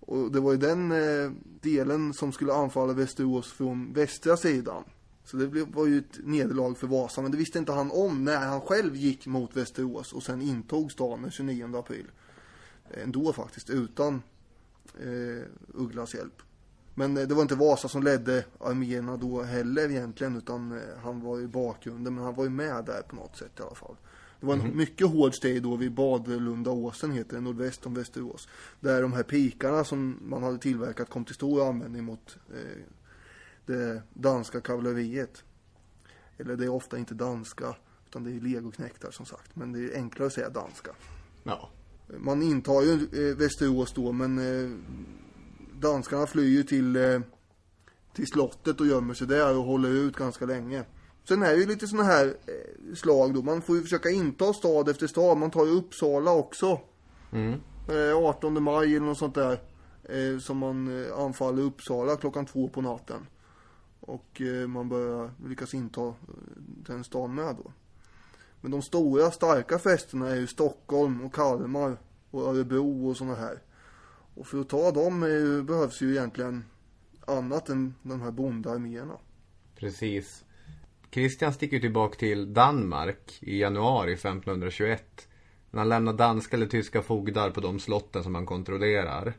Och det var ju den eh, delen som skulle anfalla Västerås från västra sidan. Så det var ju ett nederlag för Vasa. Men det visste inte han om när han själv gick mot Västerås och sen intog stan den 29 april. Ändå faktiskt, utan eh, Ugglas hjälp. Men eh, det var inte Vasa som ledde arméerna då heller egentligen. Utan eh, han var i bakgrunden. Men han var ju med där på något sätt i alla fall. Det var en mm. mycket hård steg då vid Badlundaåsen heter det, nordväst om Västerås. Där de här pikarna som man hade tillverkat kom till stor användning mot eh, det danska kavalleriet. Eller det är ofta inte danska, utan det är legoknäktar som sagt. Men det är enklare att säga danska. Ja. Man intar ju eh, Västerås då, men eh, danskarna flyr ju till, eh, till slottet och gömmer sig där och håller ut ganska länge. Sen är det ju lite sådana här slag då. Man får ju försöka inta stad efter stad. Man tar ju Uppsala också. Mm. Eh, 18 maj eller något sånt där. Som man anfaller Uppsala klockan två på natten. Och eh, man börjar lyckas inta eh, den stan med då. Men de stora starka fästena är ju Stockholm och Kalmar och Örebro och sådana här. Och för att ta dem ju, behövs ju egentligen annat än de här bondarméerna. Precis. Kristian sticker tillbaka till Danmark i januari 1521. När han lämnar danska eller tyska fogdar på de slotten som han kontrollerar.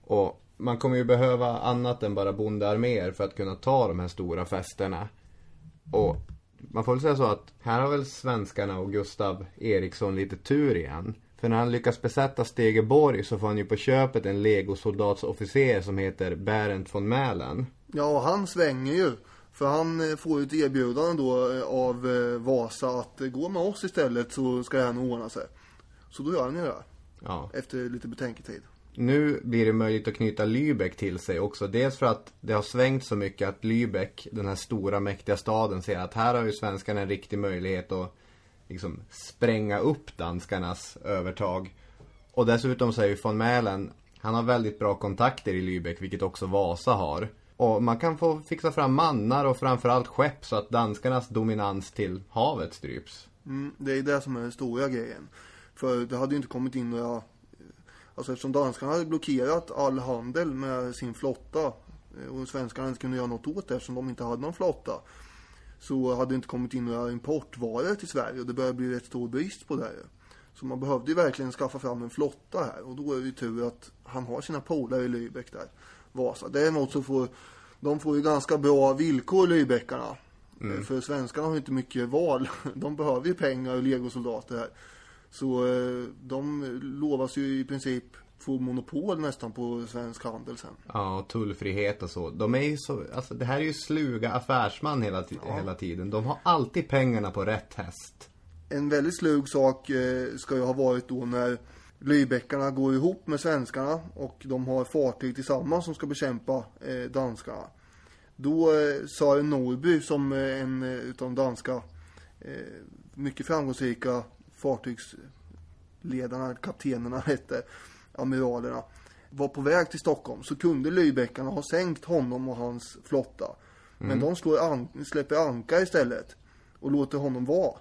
Och man kommer ju behöva annat än bara bondearméer för att kunna ta de här stora festerna. Och man får väl säga så att här har väl svenskarna och Gustav Eriksson lite tur igen. För när han lyckas besätta Stegeborg så får han ju på köpet en legosoldatsofficer som heter Berent von Mälen. Ja, han svänger ju. För han eh, får ju ett erbjudande då eh, av eh, Vasa att gå med oss istället så ska det här nog ordna sig. Så då gör han ju det. Ja. Efter lite betänketid. Nu blir det möjligt att knyta Lübeck till sig också. Dels för att det har svängt så mycket att Lübeck, den här stora mäktiga staden, ser att här har ju svenskarna en riktig möjlighet att liksom spränga upp danskarnas övertag. Och dessutom så är ju von Mälen, han har väldigt bra kontakter i Lübeck, vilket också Vasa har. Och man kan få fixa fram mannar och framförallt skepp så att danskarnas dominans till havet stryps. Mm, det är det som är den stora grejen. För det hade ju inte kommit in några... Alltså eftersom danskarna hade blockerat all handel med sin flotta eh, och svenskarna inte kunde göra något åt det eftersom de inte hade någon flotta. Så hade det inte kommit in några importvaror till Sverige och det började bli rätt stor brist på det här. Så man behövde ju verkligen skaffa fram en flotta här och då är det ju tur att han har sina polare i Lübeck där. Vasa. Däremot så får de får ju ganska bra villkor Lübeckarna. Mm. För svenskarna har ju inte mycket val. De behöver ju pengar och legosoldater här. Så eh, de lovas ju i princip få monopol nästan på svensk handel sen. Ja, tullfrihet och så. De är ju så, alltså det här är ju sluga affärsman hela, Ja. hela tiden. De har alltid pengarna på rätt häst. En väldigt slug sak eh, ska ju ha varit då när Lübeckarna går ihop med svenskarna och de har fartyg tillsammans som ska bekämpa eh, danskarna. Då eh, sa Norby som eh, en utav de danska mycket framgångsrika fartygsledarna, kaptenerna hette, amiralerna, var på väg till Stockholm så kunde Lübeckarna ha sänkt honom och hans flotta. Men de slår an, släpper ankar istället och låter honom vara.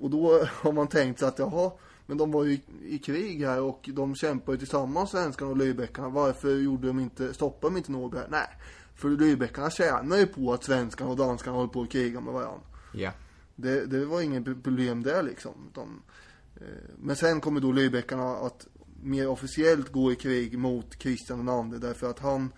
Och då har man tänkt sig att jaha, men de var ju i, i krig här och de kämpar ju tillsammans svenskarna och Lübeckarna. Varför gjorde de inte, stoppade de inte här? Nej, för Lübeckarna tjänar ju på att svenskarna och danskarna håller på att kriga med varandra. Ja. Det, det var ingen problem där liksom. Utan, eh, men sen kommer då Lübeckarna att mer officiellt gå i krig mot Kristian II därför att han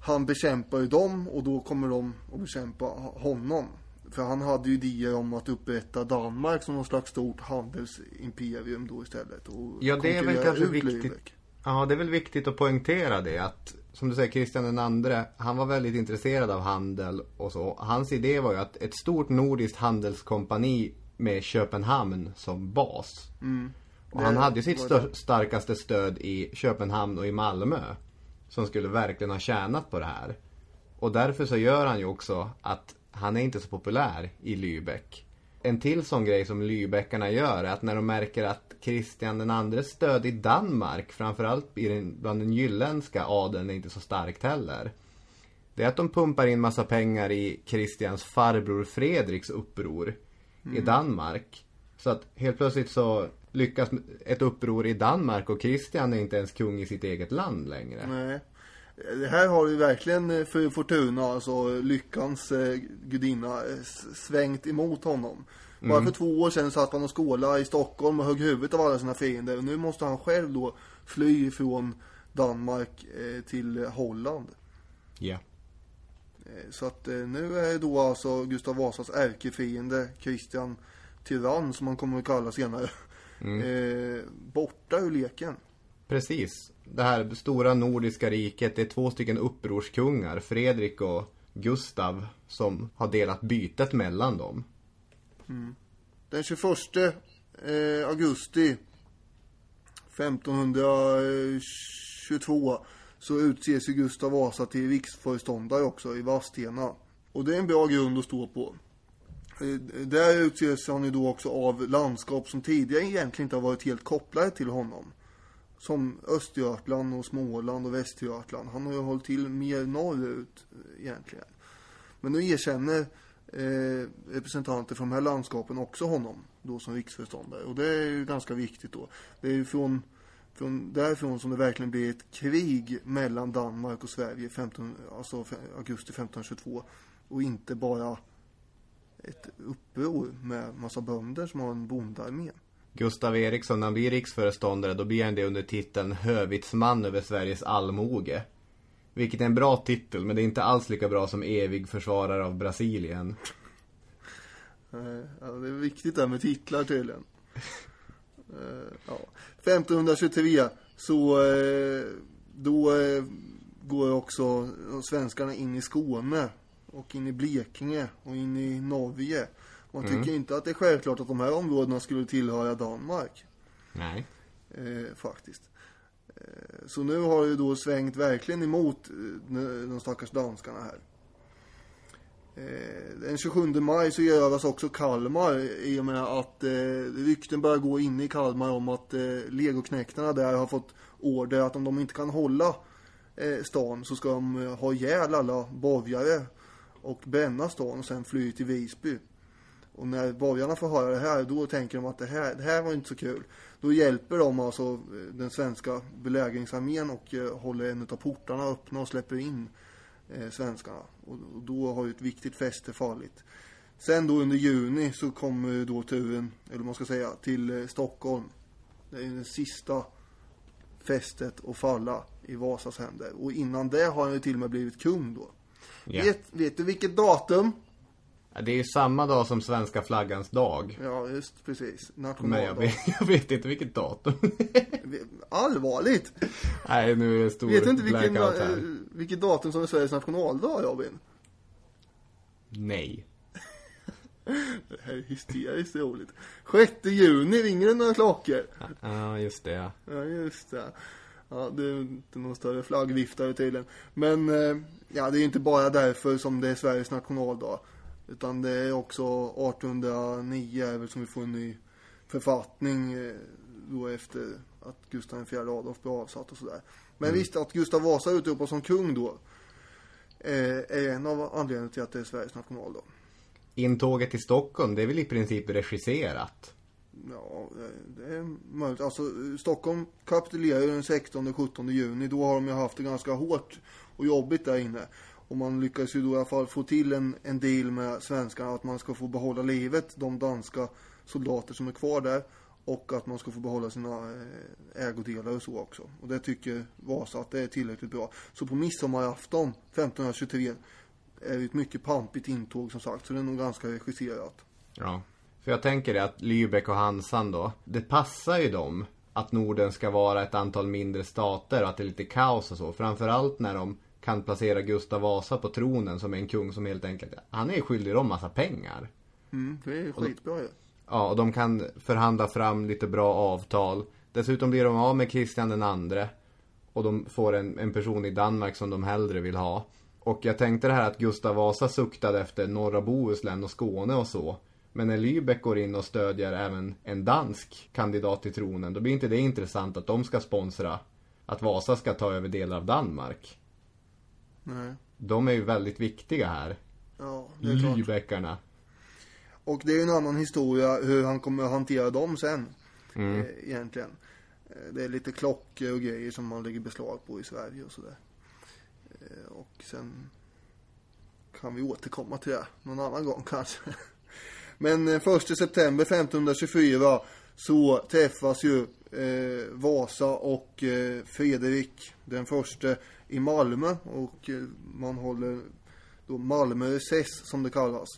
han bekämpar ju dem och då kommer de att bekämpa honom. För han hade ju idéer om att upprätta Danmark som någon slags stort handelsimperium då istället. Och Ja, det är väl kanske viktigt. Lübeck. Ja, det är väl viktigt att poängtera det att som du säger, Kristian II, han var väldigt intresserad av handel och så. Hans idé var ju att ett stort nordiskt handelskompani med Köpenhamn som bas. Och han hade ju sitt stör- starkaste stöd i Köpenhamn och i Malmö. Som skulle verkligen ha tjänat på det här. Och därför så gör han ju också att han är inte så populär i Lübeck. En till sån grej som Lübeckarna gör är att när de märker att Kristian den andres stöd i Danmark, framförallt i den, bland den jylländska adeln, är inte så starkt heller. Det är att de pumpar in massa pengar i Kristians farbror Fredriks uppror i Danmark. Så att helt plötsligt så lyckas ett uppror i Danmark och Kristian är inte ens kung i sitt eget land längre. Nej. Det här har ju verkligen eh, för Fortuna, alltså lyckans eh, gudinna, eh, svängt emot honom. Bara för två år sedan satt han och skålade i Stockholm och högg huvudet av alla sina fiender. Och nu måste han själv då fly från Danmark till Holland. Ja. Eh, Så att nu är då alltså Gustav Vasas ärkefiende Kristian Tyrann som han kommer att kalla senare. Eh, borta ur leken. Precis. Det här stora nordiska riket, det är två stycken upprorskungar, Fredrik och Gustav, som har delat bytet mellan dem. Mm. Den 21 eh, augusti 1522 så utses ju Gustav Vasa till riksföreståndare också i Vadstena. Och det är en bra grund att stå på. Eh, där utses han ju då också av landskap som tidigare egentligen inte har varit helt kopplade till honom. Som Östergötland och Småland och Västergötland. Han har ju hållit till mer norrut eh, egentligen. Men nu erkänner eh, representanter från de här landskapen också honom då som riksföreståndare. Och det är ju ganska viktigt då. Det är ju från, från därifrån som det verkligen blir ett krig mellan Danmark och Sverige 15, alltså augusti 1522. Och inte bara ett uppror med massa bönder som har en bondarmé. Gustav Eriksson, när han blir riksföreståndare, då blir han det under titeln Hövitsman över Sveriges allmoge. Vilket är en bra titel, men det är inte alls lika bra som evig försvarare av Brasilien. Ja, det är viktigt där med titlar tydligen. Eh, ja. 1523 så eh, då går också svenskarna in i Skåne och in i Blekinge och in i Norge. Man Mm. tycker inte att det är självklart att de här områdena skulle tillhöra Danmark. Nej. Eh, faktiskt. Eh, så nu har ju då svängt verkligen emot eh, de stackars danskarna här. Eh, den 27 maj så erövras också Kalmar i och med att eh, rykten börjar gå in i Kalmar om att eh, legoknektarna där har fått order att om de inte kan hålla stan så ska de ha ihjäl alla borgare och bränna stan och sen fly till Visby. Och när borgarna får höra det här, då tänker de att det här, det här var inte så kul. Då hjälper de alltså eh, den svenska belägringsarmén och eh, håller en av portarna öppna och släpper in eh, svenskarna. Och, och då har ju ett viktigt fäste fallit. Sen då under juni så kommer då turen, eller man ska säga, till Stockholm. Det är det sista fästet att falla i Vasas händer. Och innan det har han ju till och med blivit kung då. Ja. Vet, vet du vilket datum? Det är ju samma dag som svenska flaggans dag. Ja, just precis. Men jag Nationaldag. vet, jag vet inte vilket datum. Allvarligt? Nej, nu är det stor Vet du inte vilken, eh, här. vilket datum som är Sveriges nationaldag, Robin? Nej. Det här är hysteriskt roligt. 6 juni ringer det några klockor. Ja, just det. ja. Just det. Ja, det är inte någon större flaggviftare tydligen. Men, eh, ja, det är inte bara därför som det är Sveriges nationaldag. Utan det är också 1809 är väl som vi får en ny författning eh, då efter att Gustav IV Adolf blev avsatt och sådär. Men visst, att Gustav Vasa utropas som kung då eh, är en av anledningarna till att det är Sveriges nationaldag. Intåget till Stockholm, det är väl i princip regisserat? Ja, det- det är möjligt. Alltså, Stockholm kapitulerar ju den 16 och 17 juni. Då har de ju haft det ganska hårt och jobbigt där inne. Och man lyckas ju då i alla fall få till en, en deal med svenskarna att man ska få behålla livet, de danska soldater som är kvar där. Och att man ska få behålla sina eh, ägodelar och så också. Och det tycker Vasa att det är tillräckligt bra. Så på midsommarafton 1523 är det ett mycket pampigt intåg som sagt. Så det är nog ganska regisserat. Ja. För jag tänker det att Lübeck och Hansan då, det passar ju dem att Norden ska vara ett antal mindre stater och att det är lite kaos och så. Framförallt när de kan placera Gustav Vasa på tronen som är en kung som helt enkelt, han är ju skyldig dem massa pengar. Mm, det är skitbra ju. Ja, och de kan förhandla fram lite bra avtal. Dessutom blir de av med Kristian den andre. Och de får en, en person i Danmark som de hellre vill ha. Och jag tänkte det här att Gustav Vasa suktade efter norra Bohuslän och Skåne och så. Men när Lübeck går in och stödjer även en dansk kandidat till tronen, då blir inte det intressant att de ska sponsra att Vasa ska ta över delar av Danmark. Nej. De är ju väldigt viktiga här. Ja, det är klart. Lübeckarna. Och det är ju en annan historia hur han kommer att hantera dem sen. Mm. Eh, egentligen. Eh, det är lite klockor och grejer som man lägger beslag på i Sverige och sådär. Eh, och sen kan vi återkomma till det någon annan gång kanske. Men eh, 1 september 1524 så träffas ju Vasa och Fredrik den förste i Malmö och eh, man håller då Malmö recess som det kallas.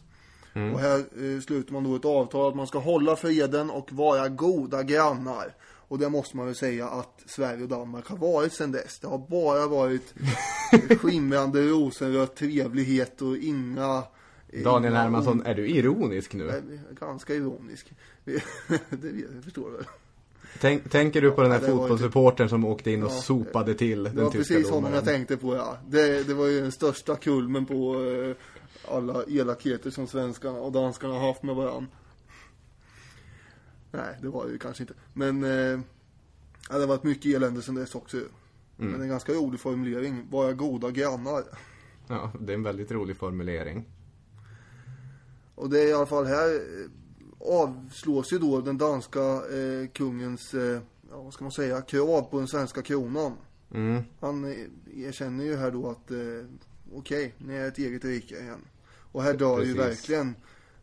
Och här eh, sluter man då ett avtal att man ska hålla freden och vara goda grannar. Och det måste man väl säga att Sverige och Danmark har varit sedan dess. Det har bara varit skimrande rosenrött trevlighet och inga... Daniel inga Hermansson, är du ironisk nu? Ganska ironisk. det jag, förstår du väl. Tänk, tänker du på den här Ja, det var fotbollsreportern som åkte in och Ja, sopade till Det den var tyska precis honom domaren? jag tänkte på ja. Det, det var ju den största kulmen på eh, alla elakheter som svenskarna och danskarna har haft med varandra. Nej, det var det ju kanske inte. Men eh, ja, det har varit mycket elände sedan dess också ju. Men det en ganska rolig formulering. Vara goda grannar. Ja, det är en väldigt rolig formulering. Och det är i alla fall här avslås ju då den danska eh, kungens, eh, ja, vad ska man säga, krav på den svenska kronan. Mm. Han eh, erkänner ju här då att eh, okej, ni är ett eget rike igen. Och här dör ju Precis. verkligen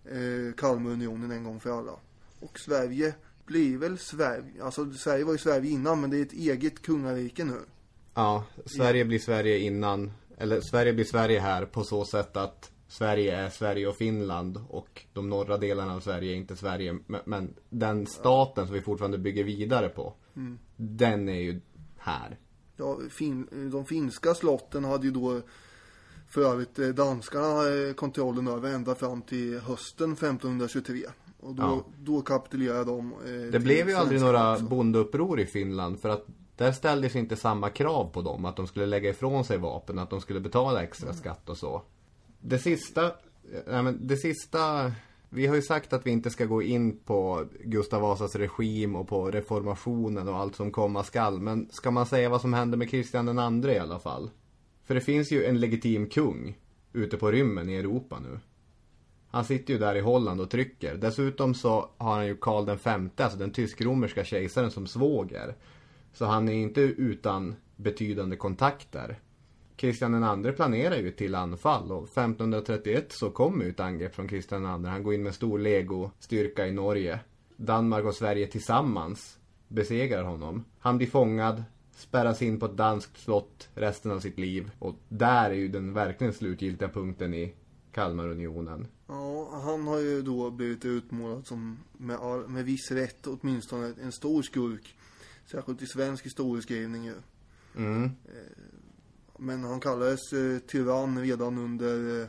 eh, Kalmarunionen en gång för alla. Och Sverige blir väl Sverige, alltså Sverige var ju Sverige innan men det är ett eget kungarike nu. Ja, Sverige blir Sverige innan, eller Sverige blir Sverige här på så sätt att Sverige är Sverige och Finland och de norra delarna av Sverige är inte Sverige. Men, men den staten som vi fortfarande bygger vidare på, Mm. den är ju här. Ja, fin, de finska slotten hade ju då för övrigt eh, danskarna eh, kontrollen över ända fram till hösten 1523. Och då, Ja. då kapitulerade de. eh, Det blev ju aldrig några också. bondeuppror i Finland för att där ställdes inte samma krav på dem att de skulle lägga ifrån sig vapen, att de skulle betala extra skatt och så. Det sista, eh, nej men det sista, vi har ju sagt att vi inte ska gå in på Gustav Vasas regim och på reformationen och allt som komma skall, men ska man säga vad som hände med Kristian den andre i alla fall? För det finns ju en legitim kung ute på rymmen i Europa nu. Han sitter ju där i Holland och trycker. Dessutom så har han ju Karl den femte, alltså den tysk-romerska kejsaren som svåger. Så han är inte utan betydande kontakter. Kristian andre planerar ju till anfall och 1531 så kommer ju ett angrepp från Kristian andre. Han går in med stor legostyrka i Norge. Danmark och Sverige tillsammans besegrar honom. Han blir fångad, spärras in på ett danskt slott resten av sitt liv. Och där är ju den verkligen slutgiltiga punkten i Kalmarunionen. Ja, han har ju då blivit utmålad som med, med viss rätt åtminstone en stor skurk. Särskilt i svensk historieskrivning ju. Mm. Men han kallades eh, tyrann redan under, eh,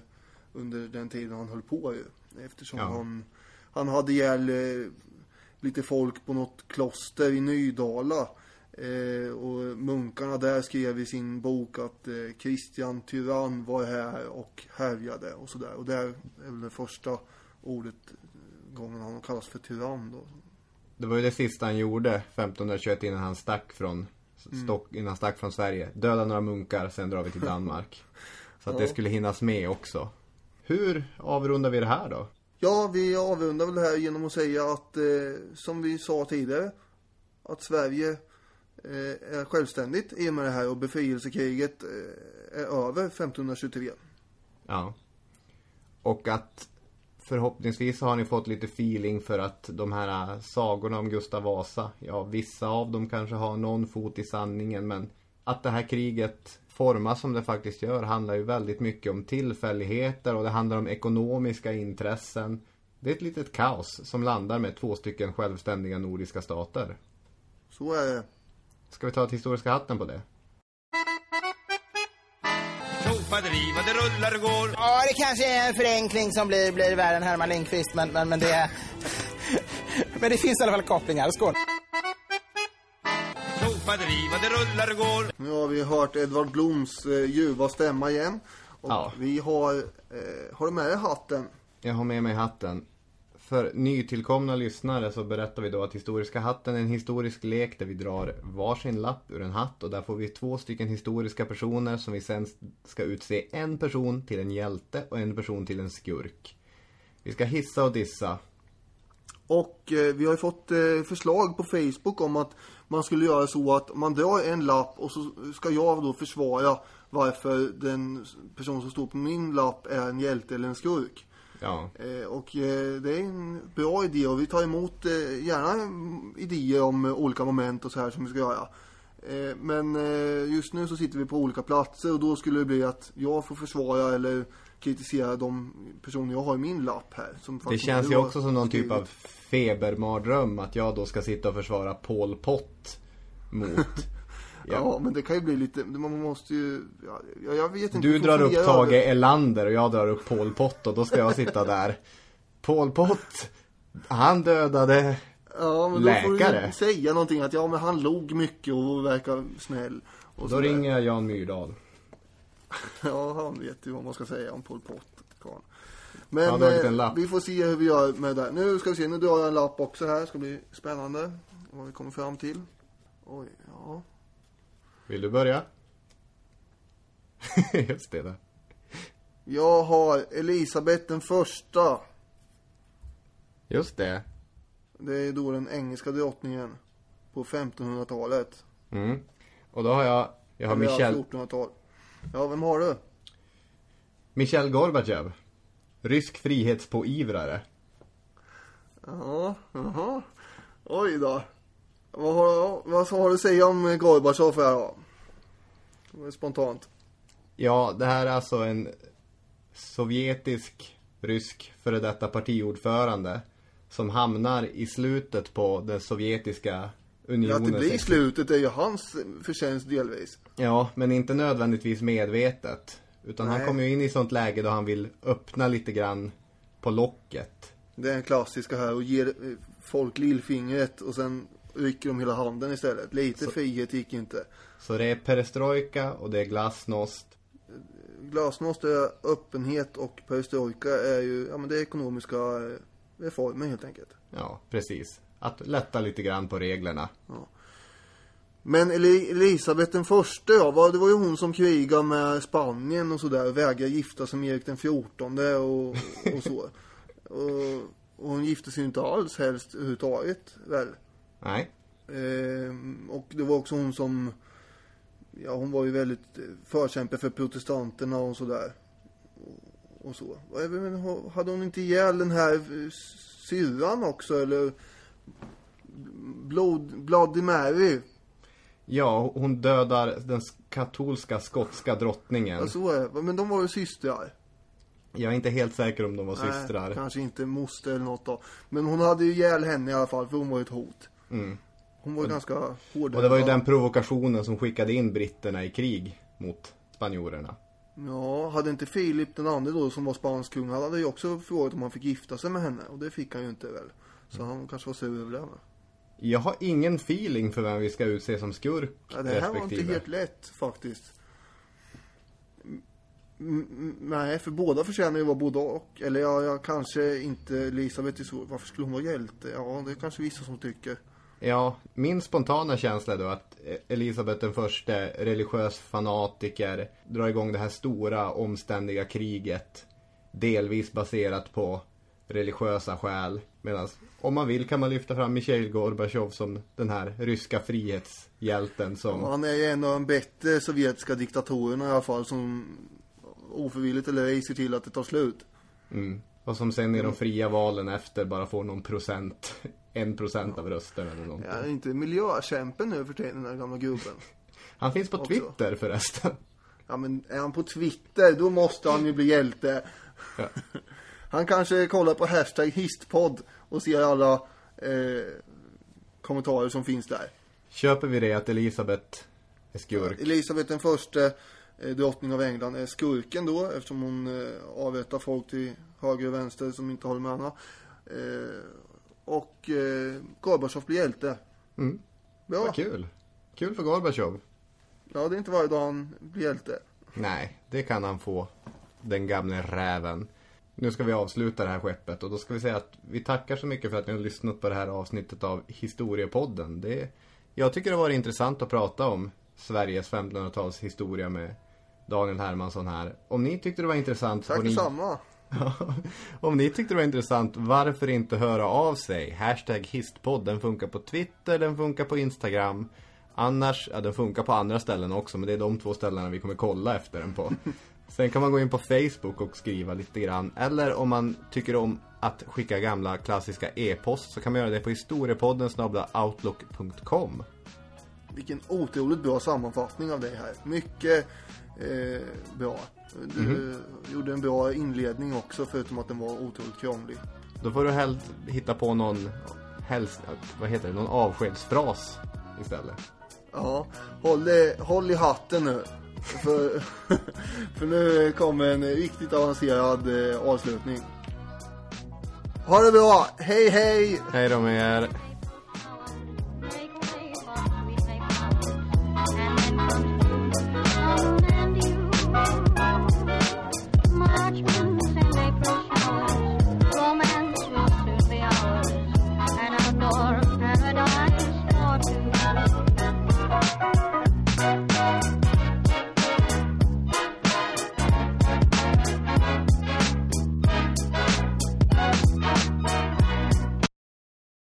under den tiden han höll på ju. Eftersom Ja. han, han hade ihjäl eh, lite folk på något kloster i Nydala. Eh, och munkarna där skrev i sin bok att eh, Kristian Tyrann var här och härjade och sådär. Och där är väl det första ordet, eh, gången han kallas för tyrann då. Det var ju det sista han gjorde 1521 innan han stack från Stock, innan han stack från Sverige. Döda några munkar, sen drar vi till Danmark. Så att det skulle hinnas med också. Hur avrundar vi det här då? Ja, vi avrundar väl det här genom att säga att, eh, som vi sa tidigare, att Sverige eh, är självständigt i och med det här och befrielsekriget eh, är över 1523. Ja. Och att förhoppningsvis har ni fått lite feeling för att de här äh, sagorna om Gustav Vasa, ja vissa av dem kanske har någon fot i sanningen men att det här kriget formas som det faktiskt gör handlar ju väldigt mycket om tillfälligheter och det handlar om ekonomiska intressen. Det är ett litet kaos som landar med två stycken självständiga nordiska stater. Så är det. Ska vi ta ett historiska hatten på det? Vad det rullar och går. Ja, det kanske är en förenkling som blir, blir värre än Herman Lindqvist, men, men, men det... men det finns i alla fall kopplingar. Skål! Vad det rullar och går. Nu har vi hört Edvard Bloms eh, ljuva stämma igen. Och Ja. vi har, eh, har du med dig hatten? Jag har med mig hatten. För nytillkomna lyssnare så berättar vi då att Historiska hatten är en historisk lek där vi drar varsin lapp ur en hatt och där får vi två stycken historiska personer som vi sen ska utse en person till en hjälte och en person till en skurk. Vi ska hissa och dissa. Och eh, vi har ju fått eh, förslag på Facebook om att man skulle göra så att man drar en lapp och så ska jag då försvara varför den person som står på min lapp är en hjälte eller en skurk. Ja, Eh, och eh, det är en bra idé och vi tar emot eh, gärna idéer om olika moment och så här som vi ska göra. Men just nu så sitter vi på olika platser och då skulle det bli att jag får försvara eller kritisera de personer jag har i min lapp här. Det känns ju också som någon typ skrivit. av febermardröm att jag då ska sitta och försvara Pol Pot mot... Ja. men det kan ju bli lite, man måste ju, ja, jag- vet inte. Du drar upp Tage över- Erlander och jag drar upp Pol Pot och då ska jag sitta där. Pol Pot, han dödade... Ja, men då får du säga någonting att ja, men han log mycket och verkar snäll. Och då ringer jag Jan Myrdal. Ja, han vet ju vad man ska säga om Pol Pot. karln. Jag har Men eh, vi får se hur vi gör med det. Nu ska vi se, nu drar jag en lapp också här. Ska bli spännande. Vad vi kommer fram till. Oj, ja. Vill du börja? Just det där. Jag har Elisabeth den första. Just det. Det är då den engelska drottningen. På 1500-talet. Mm. Och då har jag, jag har Eller Michel, 1400-tal. Ja, vem har du? Michel Gorbachev. Rysk frihetspåivrare. Ja, jaha. Oj då. Vad har, vad har du att säga om Gorbatjov här då? Spontant. Ja, det här är alltså en sovjetisk, rysk före detta partiordförande som hamnar i slutet på den sovjetiska Ja, unionen. att det blir slutet är ju hans förtjänst delvis. Ja, men inte nödvändigtvis medvetet. Utan Nej. han kommer ju in i sånt läge då han vill öppna lite grann på locket. Det är en klassiska här och ger eh, folk lillfingret och sen rycker de hela handen istället. Lite frihet gick inte. Så det är perestrojka och det är glasnost. Glasnost är öppenhet och perestrojka är ju, ja men det är ekonomiska eh, reformer helt enkelt. Ja, precis. Att lätta lite grann på reglerna. Men Eli- Elisabeth den första ja, var- det var ju hon som krigade med Spanien och sådär. Vägrade gifta sig med Erik den fjortonde och, och så. Och, och hon gifte sig inte alls helst överhuvudtaget väl. Nej, Ehm, och det var också hon som, ja hon var ju väldigt eh, förkämpe för protestanterna och sådär. Och, och så. Ha- Hade hon inte ihjäl den här eh, syrran också eller? Blood, Bloody Mary. Ja, hon dödar den katolska skotska drottningen. Ja, så är det. Men de var ju systrar. Jag är inte helt säker om de var Nej, systrar. kanske inte moster eller något då. Men hon hade ju ihjäl henne i alla fall för hon var ju ett hot. Mm. Hon var ju ganska hård. Och det var ju den provokationen som skickade in britterna i krig mot spanjorerna. Ja, hade inte Filip den andre då som var spansk kung, han hade ju också frågat om han fick gifta sig med henne. Och det fick han ju inte väl. Så han kanske var sur över det. med. Jag har ingen feeling för vem vi ska utse som skurk Ja, det här var inte respektive. helt lätt faktiskt. Mm, mm, nej, för båda förtjänar ju vara både och. Eller ja, jag kanske inte Elisabeth är så. Varför skulle hon vara hjälte? Ja, det är kanske vissa som tycker. Ja, min spontana känsla är då att Elisabeth den första, religiös fanatiker, drar igång det här stora omständiga kriget. Delvis baserat på religiösa skäl. Medan om man vill kan man lyfta fram Mikhail Gorbachev som den här ryska frihetshjälten som... Han är ju en av de bättre sovjetiska diktatorerna i alla fall som oförvilligt eller ej ser till att det tar slut. Mm, och som sen i de fria valen efter bara får någon procent, en procent av rösterna eller någonting. Ja, är inte miljökämpen nu för tiden, den här gamla gubben. Han finns på Också. Twitter förresten. Ja, men är han på Twitter, då måste han ju bli hjälte. Ja. Han kanske kollar på hashtag histpodd och ser alla eh, kommentarer som finns där. Köper vi det att Elisabeth är skurk? Elisabeth den första, drottning av England, är skurken då eftersom hon eh, avrättar folk till höger och vänster som inte håller med henne. Eh, och eh, Gorbachev blir hjälte. Mm. Bra. Vad kul. Kul för Gorbachev. Ja, det är inte varje dag han blir hjälte. Nej, det kan han få. Den gamle räven. Nu ska vi avsluta det här skeppet och då ska vi säga att vi tackar så mycket för att ni har lyssnat på det här avsnittet av Historiepodden. Det, jag tycker det har varit intressant att prata om Sveriges 1500-tals historia med Daniel Hermansson här. Om ni tyckte det var intressant Tack ni... Om ni tyckte det var intressant, varför inte höra av sig? Hashtag histpodd, den funkar på Twitter, den funkar på Instagram. Annars, ja den funkar på andra ställen också, men det är de två ställena vi kommer kolla efter den på. Sen kan man gå in på Facebook och skriva lite grann. Eller om man tycker om att skicka gamla klassiska e-post så kan man göra det på historiepodden outlook.com. Vilken otroligt bra sammanfattning av dig här. Mycket eh, bra. Du Mhm. gjorde en bra inledning också förutom att den var otroligt krånglig. Då får du helst hitta på någon, helst, vad heter det, någon avskedsfras istället. Ja, håll, i- håll i hatten nu. För, för nu kommer en riktigt avancerad eh, avslutning. Ha det bra, hej hej! Hej då med er.